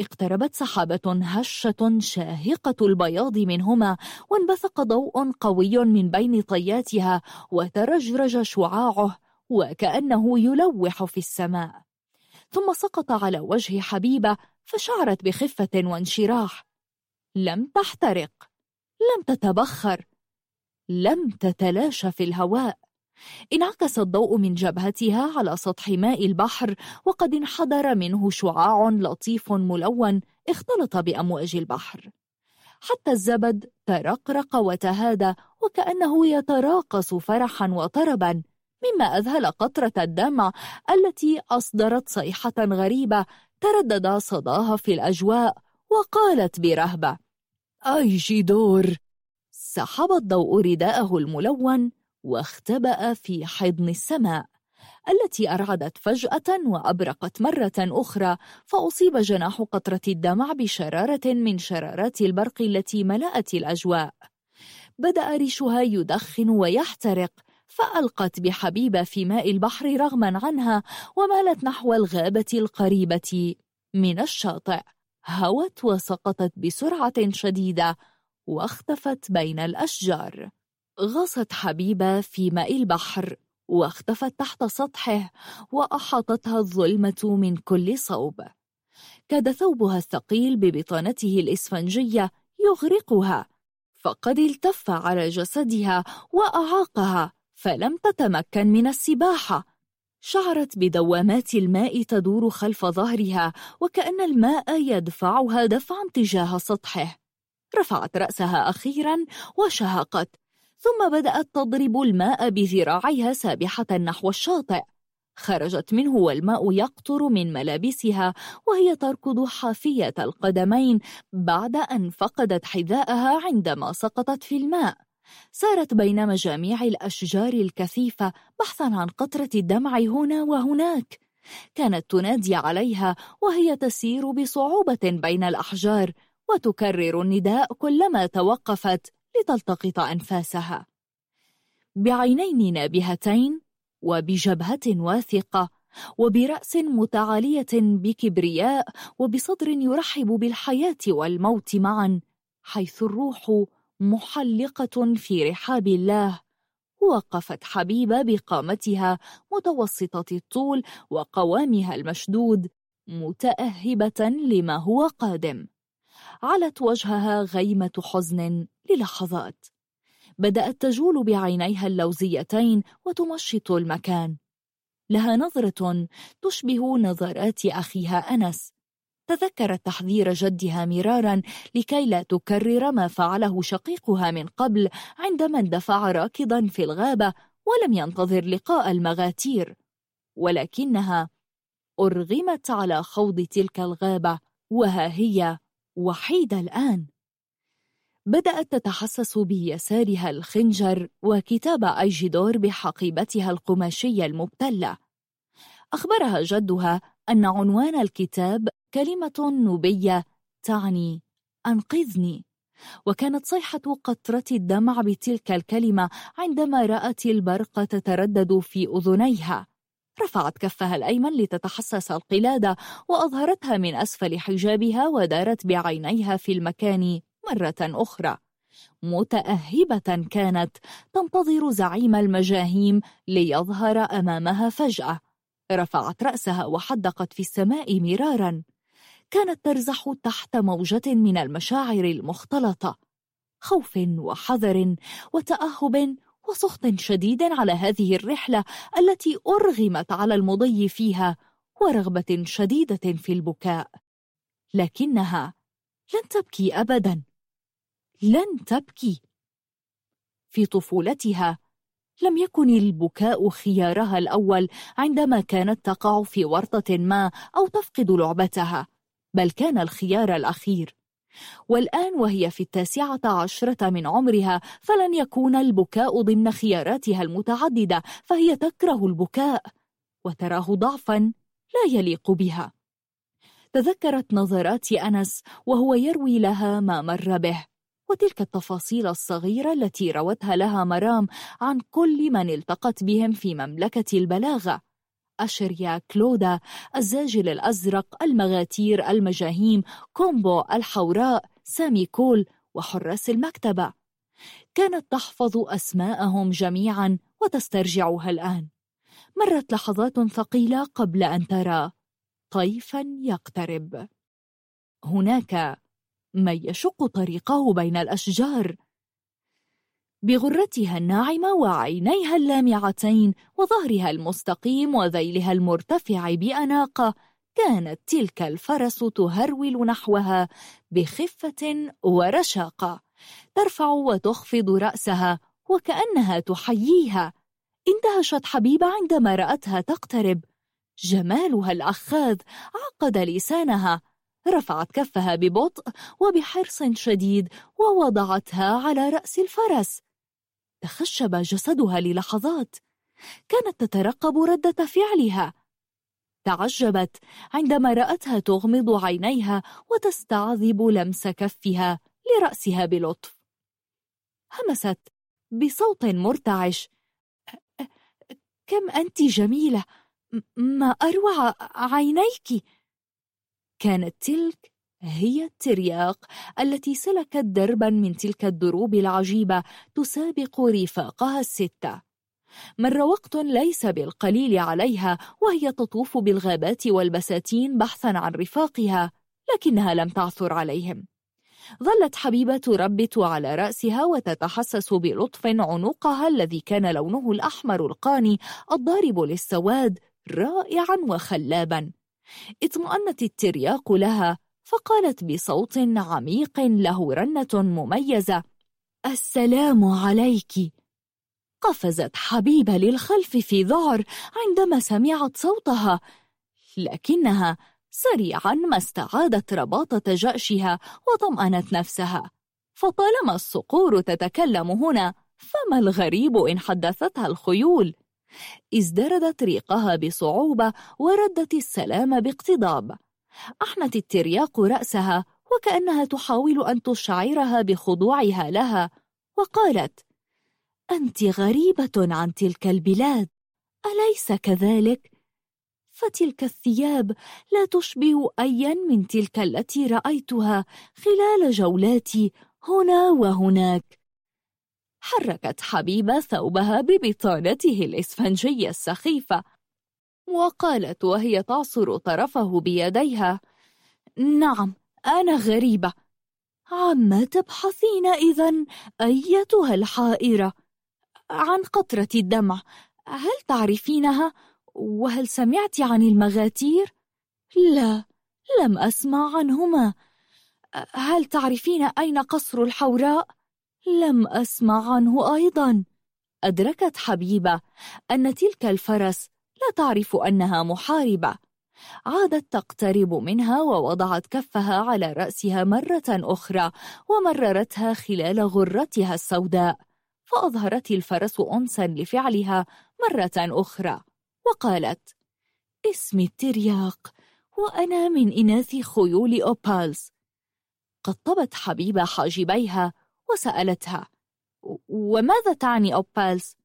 A: اقتربت سحابة هشة شاهقة البياض منهما وانبثق ضوء قوي من بين طياتها وترجرج شعاعه وكأنه يلوح في السماء. ثم سقط على وجه حبيبة فشعرت بخفة وانشراح. لم تحترق. لم تتبخر. لم تتلاشى في الهواء انعكس الضوء من جبهتها على سطح ماء البحر وقد انحدر منه شعاع لطيف ملون اختلط بأمواج البحر حتى الزبد ترقرق وتهادى وكأنه يتراقص فرحا وطربا مما أذهل قطرة الدمع التي أصدرت صيحة غريبة تردد صداها في الأجواء وقالت برهبة أي جيدور؟ سحب الضوء رداءه الملون واختبأ في حضن السماء التي أرعدت فجأة وأبرقت مرة أخرى فأصيب جناح قطرة الدمع بشرارة من شرارات البرق التي ملأت الأجواء. بدأ ريشها يدخن ويحترق فألقت بحبيبة في ماء البحر رغما عنها ومالت نحو الغابة القريبة من الشاطئ. هوت وسقطت بسرعة شديدة واختفت بين الأشجار. غاصت حبيبة في ماء البحر واختفت تحت سطحه وأحاطتها الظلمة من كل صوب. كاد ثوبها الثقيل ببطانته الإسفنجية يغرقها فقد التف على جسدها وأعاقها فلم تتمكن من السباحة. شعرت بدوامات الماء تدور خلف ظهرها وكأن الماء يدفعها دفعا تجاه سطحه. رفعت رأسها أخيرا وشهقت ثم بدأت تضرب الماء بذراعيها سابحة نحو الشاطئ. خرجت منه والماء يقطر من ملابسها وهي تركض حافية القدمين بعد أن فقدت حذاءها عندما سقطت في الماء. سارت بين مجاميع الأشجار الكثيفة بحثا عن قطرة الدمع هنا وهناك. كانت تنادي عليها وهي تسير بصعوبة بين الأحجار. وتكرر النداء كلما توقفت لتلتقط أنفاسها. بعينين نابهتين وبجبهة واثقة وبرأس متعالية بكبرياء وبصدر يرحب بالحياة والموت معا حيث الروح محلقة في رحاب الله. وقفت حبيبة بقامتها متوسطة الطول وقوامها المشدود متأهبة لما هو قادم. علت وجهها غيمة حزن للحظات. بدأت تجول بعينيها اللوزيتين وتمشط المكان. لها نظرة تشبه نظرات أخيها أنس. تذكرت تحذير جدها مرارا لكي لا تكرر ما فعله شقيقها من قبل عندما اندفع راكضا في الغابة ولم ينتظر لقاء المغاتير. ولكنها أرغمت على خوض تلك الغابة وها هي وحيدة الآن. بدأت تتحسس بيسارها الخنجر وكتاب أيجيدور بحقيبتها القماشية المبتلة. أخبرها جدها أن عنوان الكتاب كلمة نوبية تعني أنقذني وكانت صيحة قطرة الدمع بتلك الكلمة عندما رأت البرق تتردد في أذنيها. رفعت كفها الأيمن لتتحسس القلادة وأظهرتها من أسفل حجابها ودارت بعينيها في المكان مرة أخرى. متأهبة كانت تنتظر زعيم المجاهيم ليظهر أمامها فجأة. رفعت رأسها وحدقت في السماء مرارا. كانت ترزح تحت موجة من المشاعر المختلطة. خوف وحذر وتأهب وسخط شديد على هذه الرحلة التي أرغمت على المضي فيها ورغبة شديدة في البكاء. لكنها لن تبكي أبدا. لن تبكي. في طفولتها لم يكن البكاء خيارها الأول عندما كانت تقع في ورطة ما أو تفقد لعبتها بل كان الخيار الأخير. والآن وهي في التاسعة عشرة من عمرها فلن يكون البكاء ضمن خياراتها المتعددة فهي تكره البكاء وتراه ضعفا لا يليق بها. تذكرت نظرات أنس وهو يروي لها ما مر به وتلك التفاصيل الصغيرة التي روتها لها مرام عن كل من التقت بهم في مملكة البلاغة. أشريا كلودا الزاجل الأزرق المغاتير المجاهيم كومبو الحوراء سامي كول وحراس المكتبة. كانت تحفظ أسماءهم جميعا وتسترجعها الآن. مرت لحظات ثقيلة قبل أن ترى طيفا يقترب. هناك من يشق طريقه بين الأشجار. بغرتها الناعمة وعينيها اللامعتين وظهرها المستقيم وذيلها المرتفع بأناقة كانت تلك الفرس تهرول نحوها بخفة ورشاقة ترفع وتخفض رأسها وكأنها تحييها. اندهشت حبيبة عندما رأتها تقترب. جمالها الأخاذ عقد لسانها. رفعت كفها ببطء وبحرص شديد ووضعتها على رأس الفرس. تخشب جسدها للحظات. كانت تترقب ردة فعلها. تعجبت عندما رأتها تغمض عينيها وتستعذب لمس كفها لرأسها بلطف. همست بصوت مرتعش. كم أنت جميلة ما أروع عينيك. كانت تلك هي الترياق التي سلكت دربا من تلك الدروب العجيبة تسابق رفاقها الستة. مر وقت ليس بالقليل عليها وهي تطوف بالغابات والبساتين بحثا عن رفاقها لكنها لم تعثر عليهم. ظلت حبيبة تربت على رأسها وتتحسس بلطف عنقها الذي كان لونه الأحمر القاني الضارب للسواد رائعا وخلابا. اطمأنت الترياق لها فقالت بصوت عميق له رنة مميزة السلام عليك. قفزت حبيبة للخلف في ذعر عندما سمعت صوتها لكنها سريعا ما استعادت رباطة جأشها وطمأنت نفسها. فطالما الصقور تتكلم هنا فما الغريب إن حدثتها الخيول؟ ازدردت ريقها بصعوبة وردت السلام باقتضاب. أحنت الترياق رأسها وكأنها تحاول أن تشعرها بخضوعها لها وقالت أنت غريبة عن تلك البلاد أليس كذلك؟ فتلك الثياب لا تشبه أيا من تلك التي رأيتها خلال جولاتي هنا وهناك حركت حبيبة ثوبها ببطانته الإسفنجية السخيفة وقالت وهي تعصر طرفه بيديها. نعم أنا غريبة. عما تبحثين إذا أيتها الحائرة؟ عن قطرة الدمع هل تعرفينها؟ وهل سمعت عن المغاتير؟ لا لم أسمع عنهما. هل تعرفين أين قصر الحوراء؟ لم أسمع عنه أيضا. أدركت حبيبة أن تلك الفرس لا تعرف أنها محاربة عادت تقترب منها ووضعت كفها على رأسها مرة أخرى ومررتها خلال غرتها السوداء فأظهرت الفرس أنسا لفعلها مرة أخرى وقالت اسمي الترياق وأنا من إناث خيول أوبالز قطبت حبيبة حاجبيها وسألتها وماذا تعني أوبالز؟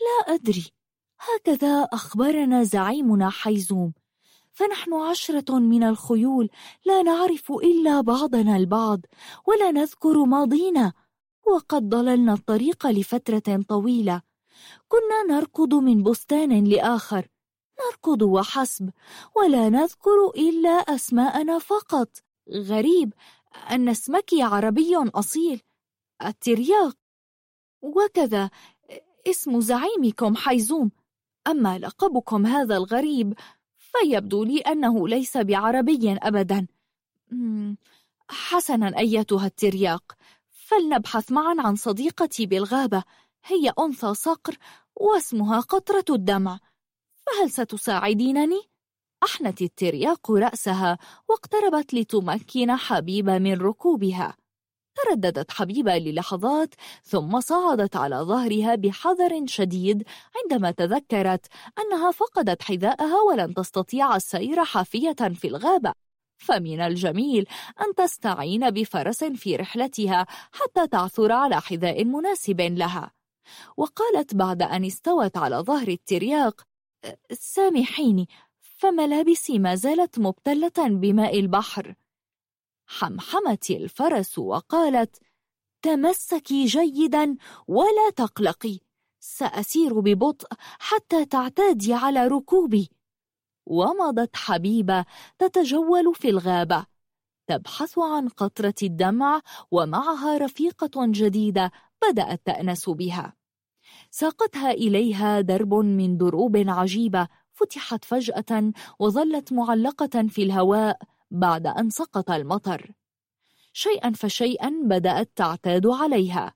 B: لا أدري هكذا أخبرنا زعيمنا حيزوم. فنحن عشرة من الخيول لا نعرف إلا بعضنا البعض ولا نذكر ماضينا. وقد ضللنا الطريق لفترة طويلة. كنا نركض من بستان لآخر. نركض وحسب ولا نذكر إلا أسماءنا فقط. غريب أن اسمك عربي أصيل. الترياق. وكذا اسم زعيمكم حيزوم. أما لقبكم هذا الغريب فيبدو لي أنه ليس بعربي أبدا. حسنا أيتها الترياق. فلنبحث معا عن صديقتي بالغابة. هي أنثى صقر واسمها قطرة الدمع. فهل ستساعدينني؟ أحنت الترياق رأسها واقتربت لتمكن حبيب من ركوبها. ترددت حبيبة للحظات ثم صعدت على ظهرها بحذر شديد عندما تذكرت أنها فقدت حذاءها ولن تستطيع السير حافية في الغابة. فمن الجميل أن تستعين بفرس في رحلتها حتى تعثر على حذاء مناسب لها. وقالت بعد أن استوت على ظهر الترياق أه، سامحيني فملابسي ما زالت مبتلة بماء البحر. حمحمت الفرس وقالت تمسكي جيدا ولا تقلقي سأسير ببطء حتى تعتادي على ركوبي. ومضت حبيبة تتجول في الغابة تبحث عن قطرة الدمع ومعها رفيقة جديدة بدأت تأنس بها. ساقتها إليها درب من دروب عجيبة فتحت فجأة وظلت معلقة في الهواء بعد أن سقط المطر. شيئا فشيئا بدأت تعتاد عليها.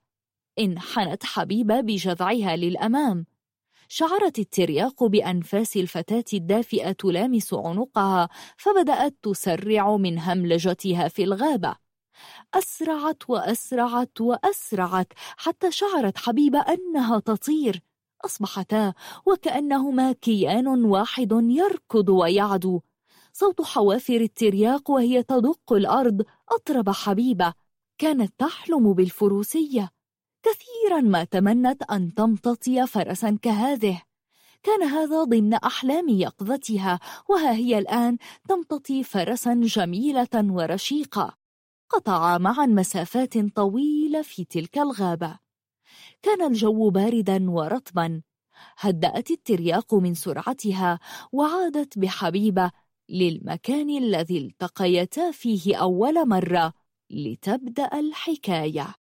B: انحنت حبيبة بجذعها للأمام. شعرت الترياق بأنفاس الفتاة الدافئة تلامس عنقها فبدأت تسرع من هملجتها في الغابة. أسرعت وأسرعت وأسرعت حتى شعرت حبيبة أنها تطير. أصبحتا وكأنهما كيان واحد يركض ويعدو. صوت حوافر الترياق وهي تدق الأرض أطرب حبيبة كانت تحلم بالفروسية. كثيرا ما تمنت أن تمتطي فرسا كهذه. كان هذا ضمن أحلام يقظتها وها هي الآن تمتطي فرسا جميلة ورشيقة. قطعا معا مسافات طويلة في تلك الغابة. كان الجو باردا ورطبا. هدأت الترياق من سرعتها وعادت بحبيبة للمكان الذي التقيتا فيه أول مرة لتبدأ الحكاية.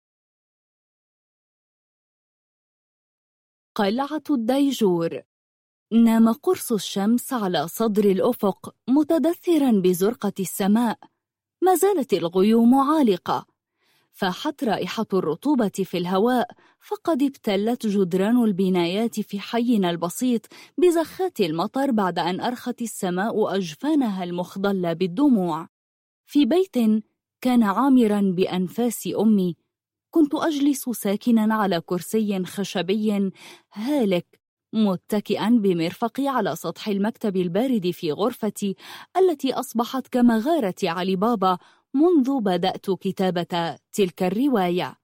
B: قلعة الديجور. نام قرص الشمس على صدر الأفق متدثرا بزرقة السماء. ما زالت الغيوم عالقة. فاحت رائحة الرطوبة في الهواء فقد ابتلت جدران البنايات في حينا البسيط بزخات المطر بعد أن أرخت السماء أجفانها المخضلة بالدموع. في بيت كان عامرا بأنفاس أمي كنت أجلس ساكنا على كرسي خشبي هالك متكئا بمرفقي على سطح المكتب البارد في غرفتي التي أصبحت كمغارة علي بابا منذ بدأت كتابة تلك الرواية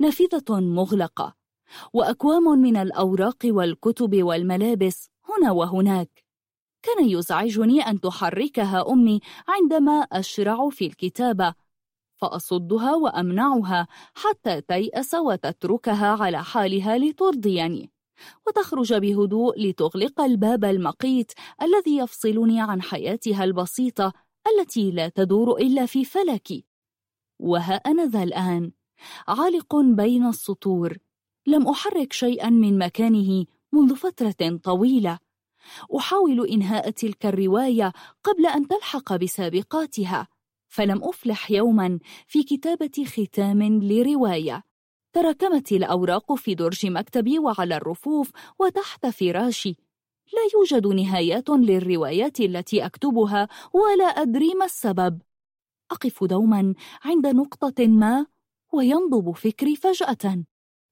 B: نافذة مغلقة وأكوام من الأوراق والكتب والملابس هنا وهناك. كان يزعجني أن تحركها أمي عندما أشرع في الكتابة فأصدها وأمنعها حتى تيأس وتتركها على حالها لترضيني وتخرج بهدوء لتغلق الباب المقيت الذي يفصلني عن حياتها البسيطة التي لا تدور إلا في فلكي وها أنا ذا الآن. عالق بين السطور. لم أحرك شيئا من مكانه منذ فترة طويلة. أحاول إنهاء تلك الرواية قبل أن تلحق بسابقاتها. فلم أفلح يوما في كتابة ختام لرواية. تراكمت الأوراق في درج مكتبي وعلى الرفوف وتحت فراشي. لا يوجد نهايات للروايات التي أكتبها ولا أدري ما السبب. أقف دوما عند نقطة ما وينضب فكري فجأة.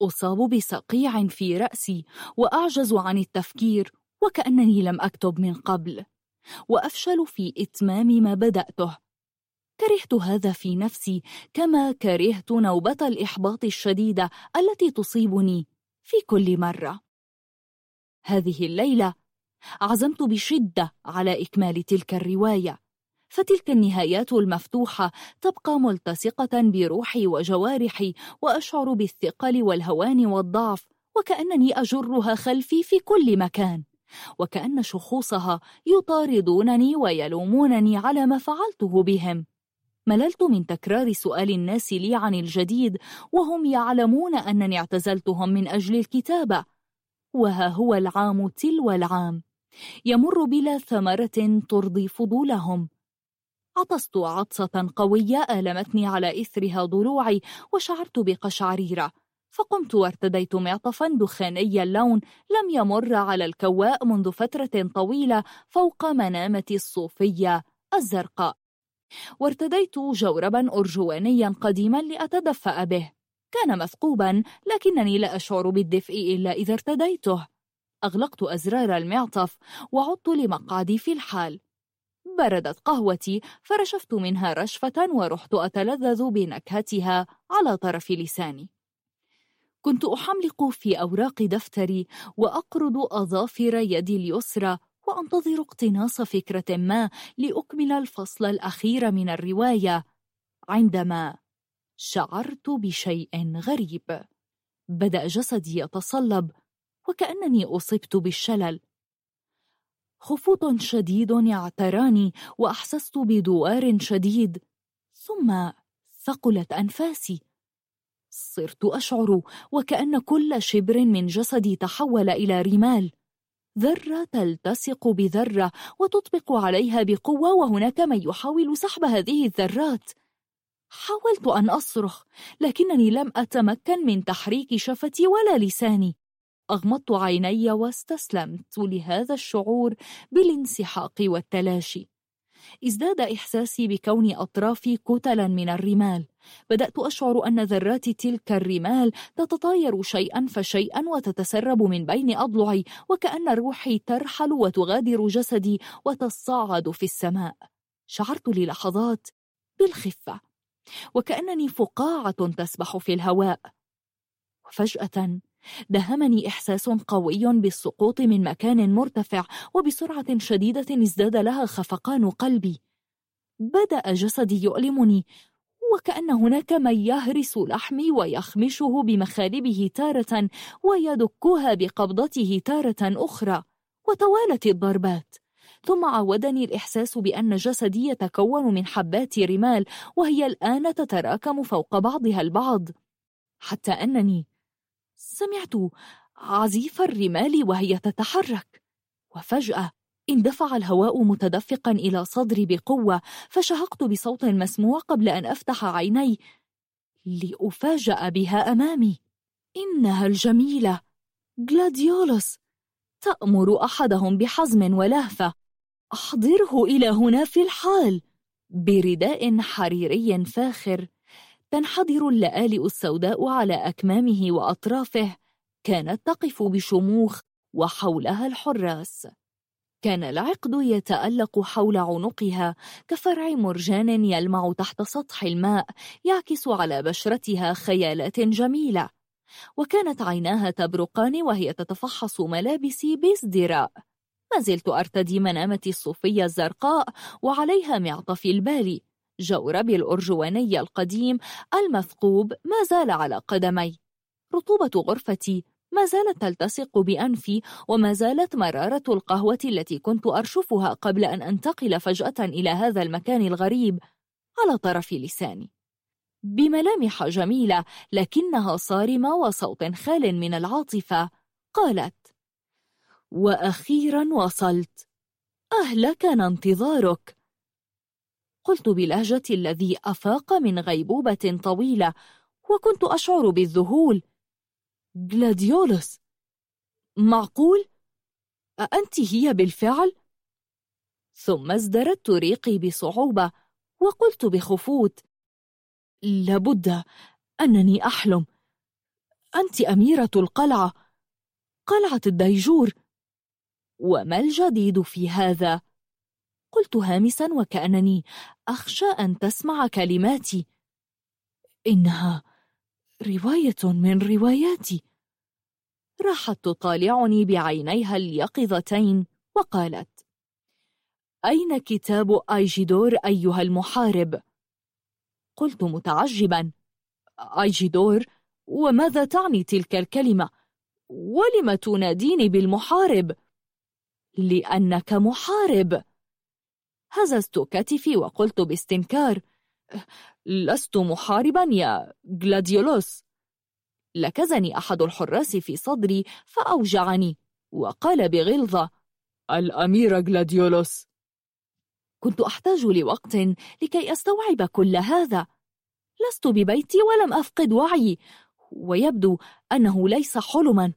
B: أصاب بصقيع في رأسي وأعجز عن التفكير وكأنني لم أكتب من قبل. وأفشل في إتمام ما بدأته.
A: كرهت هذا في نفسي كما كرهت نوبة الإحباط الشديدة التي تصيبني في كل مرة. هذه الليلة عزمت بشدة على إكمال تلك الرواية فتلك النهايات المفتوحة تبقى ملتصقة بروحي وجوارحي وأشعر بالثقل والهوان والضعف وكأنني أجرها خلفي في كل مكان وكأن شخوصها يطاردونني ويلومونني على ما فعلته بهم. مللت من تكرار سؤال الناس لي عن الجديد وهم يعلمون أنني اعتزلتهم من أجل الكتابة وها هو العام تلو العام. يمر بلا ثمرة ترضي فضولهم. عطست عطسة قوية ألمتني على إثرها ضلوعي وشعرت بقشعريرة. فقمت وارتديت معطفا دخاني اللون. لم يمر على الكواء منذ فترة طويلة فوق منامتي الصوفية الزرقاء. وارتديت جوربا أرجوانيا قديما لأتدفأ به. كان مثقوبا لكنني لا أشعر بالدفء إلا إذا ارتديته. أغلقت أزرار المعطف وعدت لمقعدي في الحال. بردت قهوتي فرشفت منها رشفة ورحت أتلذذ بنكهتها على طرف لساني. كنت أحملق في أوراق دفتري وأقرض أظافر يدي اليسرى وأنتظر اقتناص فكرة ما لأكمل الفصل الأخير من الرواية عندما شعرت بشيء غريب. بدأ جسدي يتصلب وكأنني أصبت بالشلل. خفوط شديد اعتراني وأحسست بدوار شديد ثم ثقلت أنفاسي. صرت أشعر وكأن كل شبر من جسدي تحول إلى رمال. ذرة تلتصق بذرة وتطبق عليها بقوة وهناك من يحاول سحب هذه الذرات. حاولت أن أصرخ لكنني لم أتمكن من تحريك شفتي ولا لساني. أغمضت عيني واستسلمت لهذا الشعور بالانسحاق والتلاشي. ازداد إحساسي بكون أطرافي كتلا من الرمال. بدأت أشعر أن ذرات تلك الرمال تتطاير شيئا فشيئا وتتسرب من بين أضلعي وكأن روحي ترحل وتغادر جسدي وتصعد في السماء. شعرت للحظات بالخفة وكأنني فقاعة تسبح في الهواء. وفجأة دهمني إحساس قوي بالسقوط من مكان مرتفع وبسرعة شديدة ازداد لها خفقان قلبي. بدأ جسدي يؤلمني وكأن هناك من يهرس لحمي ويخمشه بمخالبه تارة ويدكها بقبضته تارة أخرى وتوالت الضربات. ثم عودني الإحساس بأن جسدي يتكون من حبات رمال وهي الآن تتراكم فوق بعضها البعض. حتى أنني سمعت عزيف الرمال وهي تتحرك وفجأة اندفع الهواء متدفقا إلى صدري بقوة فشهقت بصوت مسموع قبل أن أفتح عيني لأفاجأ بها أمامي. إنها الجميلة جلاديولوس تأمر أحدهم بحزم ولهفة. أحضره إلى هنا في الحال برداء حريري فاخر. تنحدر اللآلئ السوداء على أكمامه وأطرافه كانت تقف بشموخ وحولها الحراس. كان العقد يتألق حول عنقها كفرع مرجان يلمع تحت سطح الماء يعكس على بشرتها خيالات جميلة. وكانت عيناها تبرقان وهي تتفحص ملابسي بازدراء. ما زلت أرتدي منامتي الصوفية الزرقاء وعليها معطف البالي جوربي الأرجواني القديم المثقوب ما زال على قدمي. رطوبة غرفتي ما زالت تلتصق بأنفي وما زالت مرارة القهوة التي كنت أرشفها قبل أن أنتقل فجأة إلى هذا المكان الغريب على طرف لساني. بملامح جميلة لكنها صارمة وصوت خال من العاطفة. قالت وأخيرا وصلت. أهلكنا انتظارك. قلت بلهجة الذي أفاق من غيبوبة طويلة وكنت أشعر بالذهول جلاديولوس معقول؟ أأنت هي بالفعل؟ ثم ازدردت ريقي بصعوبة وقلت بخفوت لابد أنني أحلم أنت أميرة القلعة قلعة الديجور وما الجديد في هذا؟
B: قلت هامسا وكأنني أخشى أن تسمع كلماتي إنها رواية من رواياتي راحت تطالعني بعينيها اليقظتين وقالت أين كتاب أيجيدور أيها المحارب؟ قلت متعجبا أيجيدور وماذا تعني تلك الكلمة؟ ولم تناديني بالمحارب؟ لأنك محارب هززت كتفي وقلت باستنكار لست محاربا يا جلاديولوس. لكزني أحد الحراس في صدري فأوجعني وقال بغلظة الأمير جلاديولوس. كنت أحتاج لوقت لكي أستوعب كل هذا. لست ببيتي ولم أفقد وعي ويبدو أنه ليس حلما.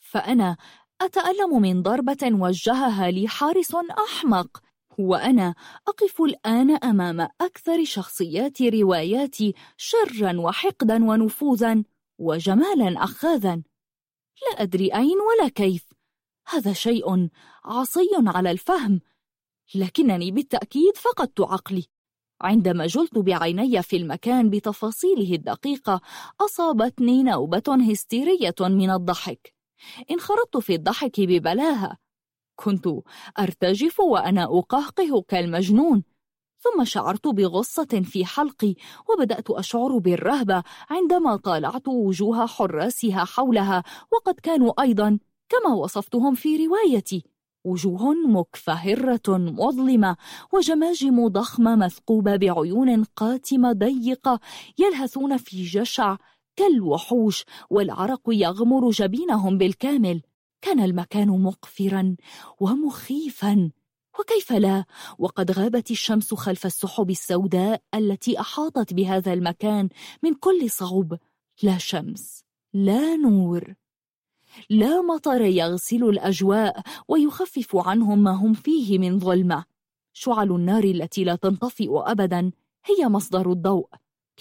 B: فأنا أتألم من ضربة وجهها لي حارس أحمق. وأنا أقف الآن أمام أكثر شخصيات رواياتي شرا وحقدا ونفوذا وجمالا أخاذا. لا أدري أين ولا كيف. هذا شيء عصي على الفهم لكنني بالتأكيد فقدت عقلي. عندما جلت بعيني في المكان بتفاصيله الدقيقة أصابتني نوبة هستيرية من الضحك. انخرطت في الضحك ببلاهة كنت أرتجف وأنا أقهقه كالمجنون ثم شعرت بغصة في حلقي وبدأت أشعر بالرهبة عندما طالعت وجوه حراسها حولها وقد كانوا أيضا كما وصفتهم في روايتي وجوه مكفهرة مظلمة وجماجم ضخمة مثقوبة بعيون قاتمة ضيقة يلهثون في جشع كالوحوش والعرق يغمر جبينهم بالكامل. كان المكان مقفرا ومخيفا. وكيف لا؟ وقد غابت الشمس خلف السحب السوداء التي أحاطت بهذا المكان من كل صوب لا شمس لا نور لا مطر يغسل الأجواء ويخفف عنهم ما هم فيه من ظلمة. شعل النار التي لا تنطفئ أبدا هي مصدر الضوء.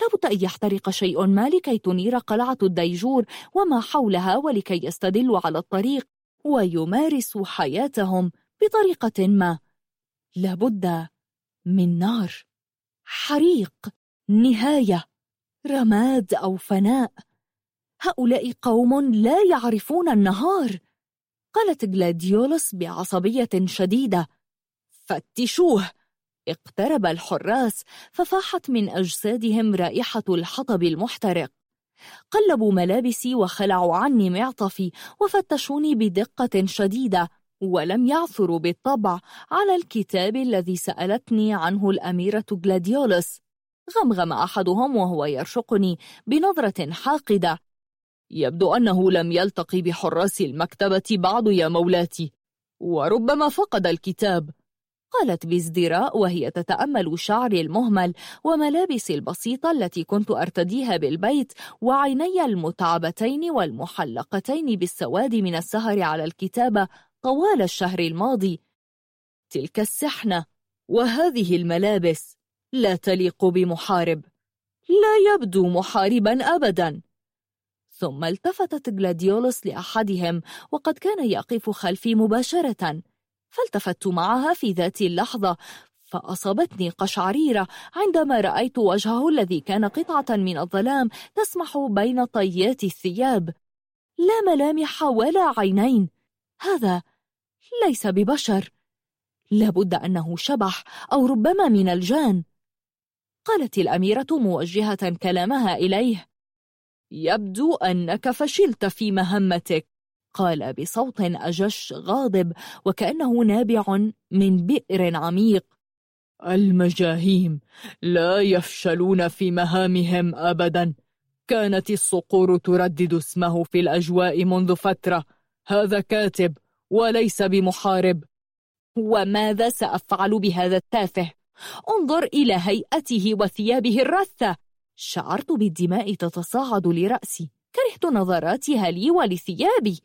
B: لابد أن يحترق شيء ما لكي تنير قلعة الديجور وما حولها ولكي يستدل على الطريق. ويمارسوا حياتهم بطريقة ما. لابد من نار. حريق. نهاية. رماد أو فناء. هؤلاء قوم لا يعرفون النهار. قالت جلاديولوس بعصبية شديدة. فتشوه. اقترب الحراس ففاحت من أجسادهم رائحة الحطب المحترق. قلبوا ملابسي وخلعوا عني معطفي وفتشوني بدقة شديدة ولم يعثروا بالطبع على الكتاب الذي سألتني عنه الأميرة جلاديولوس. غمغم أحدهم وهو يرشقني بنظرة حاقدة. يبدو أنه لم يلتقي بحراس المكتبة بعد يا مولاتي وربما فقد الكتاب. قالت بازدراء وهي تتأمل شعري المهمل وملابسي البسيطة التي كنت أرتديها بالبيت وعيني المتعبتين والمحلقتين بالسواد من السهر على الكتابة طوال الشهر الماضي. تلك السحنة وهذه الملابس لا تليق بمحارب لا يبدو محاربا أبدا. ثم التفتت جلاديولوس لأحدهم وقد كان يقف خلفي مباشرة. فالتفت معها في ذات اللحظة فأصابتني قشعريرة عندما رأيت وجهه الذي كان قطعة من الظلام تسمح بين طيات الثياب. لا ملامح ولا عينين. هذا ليس ببشر. لابد أنه شبح أو ربما من الجان. قالت الأميرة موجهة كلامها إليه. يبدو أنك فشلت في مهمتك. قال بصوت أجش غاضب وكأنه نابع من بئر عميق. المجاهيم لا يفشلون في مهامهم أبدا. كانت الصقور تردد اسمه في الأجواء منذ فترة. هذا كاتب وليس بمحارب. وماذا سأفعل بهذا التافه؟ انظر إلى هيئته وثيابه الرثة. شعرت بالدماء تتصاعد لرأسي. كرهت نظراتها لي ولثيابي.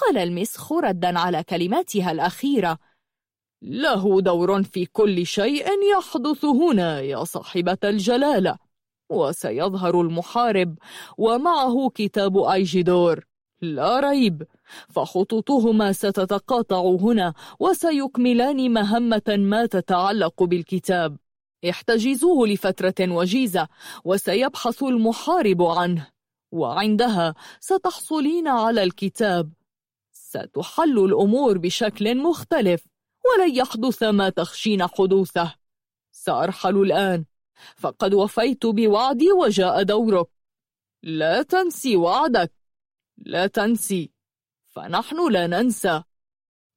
B: قال المسخ ردا على كلماتها الأخيرة. له دور في كل شيء يحدث هنا يا صاحبة الجلالة وسيظهر المحارب ومعه كتاب أيجدور لا ريب فخطوطهما ستتقاطع هنا وسيكملان مهمة ما تتعلق بالكتاب. احتجزوه لفترة وجيزة وسيبحث المحارب عنه. وعندها ستحصلين على الكتاب. ستحل الأمور بشكل مختلف ولن يحدث ما تخشين حدوثه. سأرحل الآن. فقد وفيت بوعدي وجاء دورك. لا تنسي وعدك. لا تنسي. فنحن لا ننسى.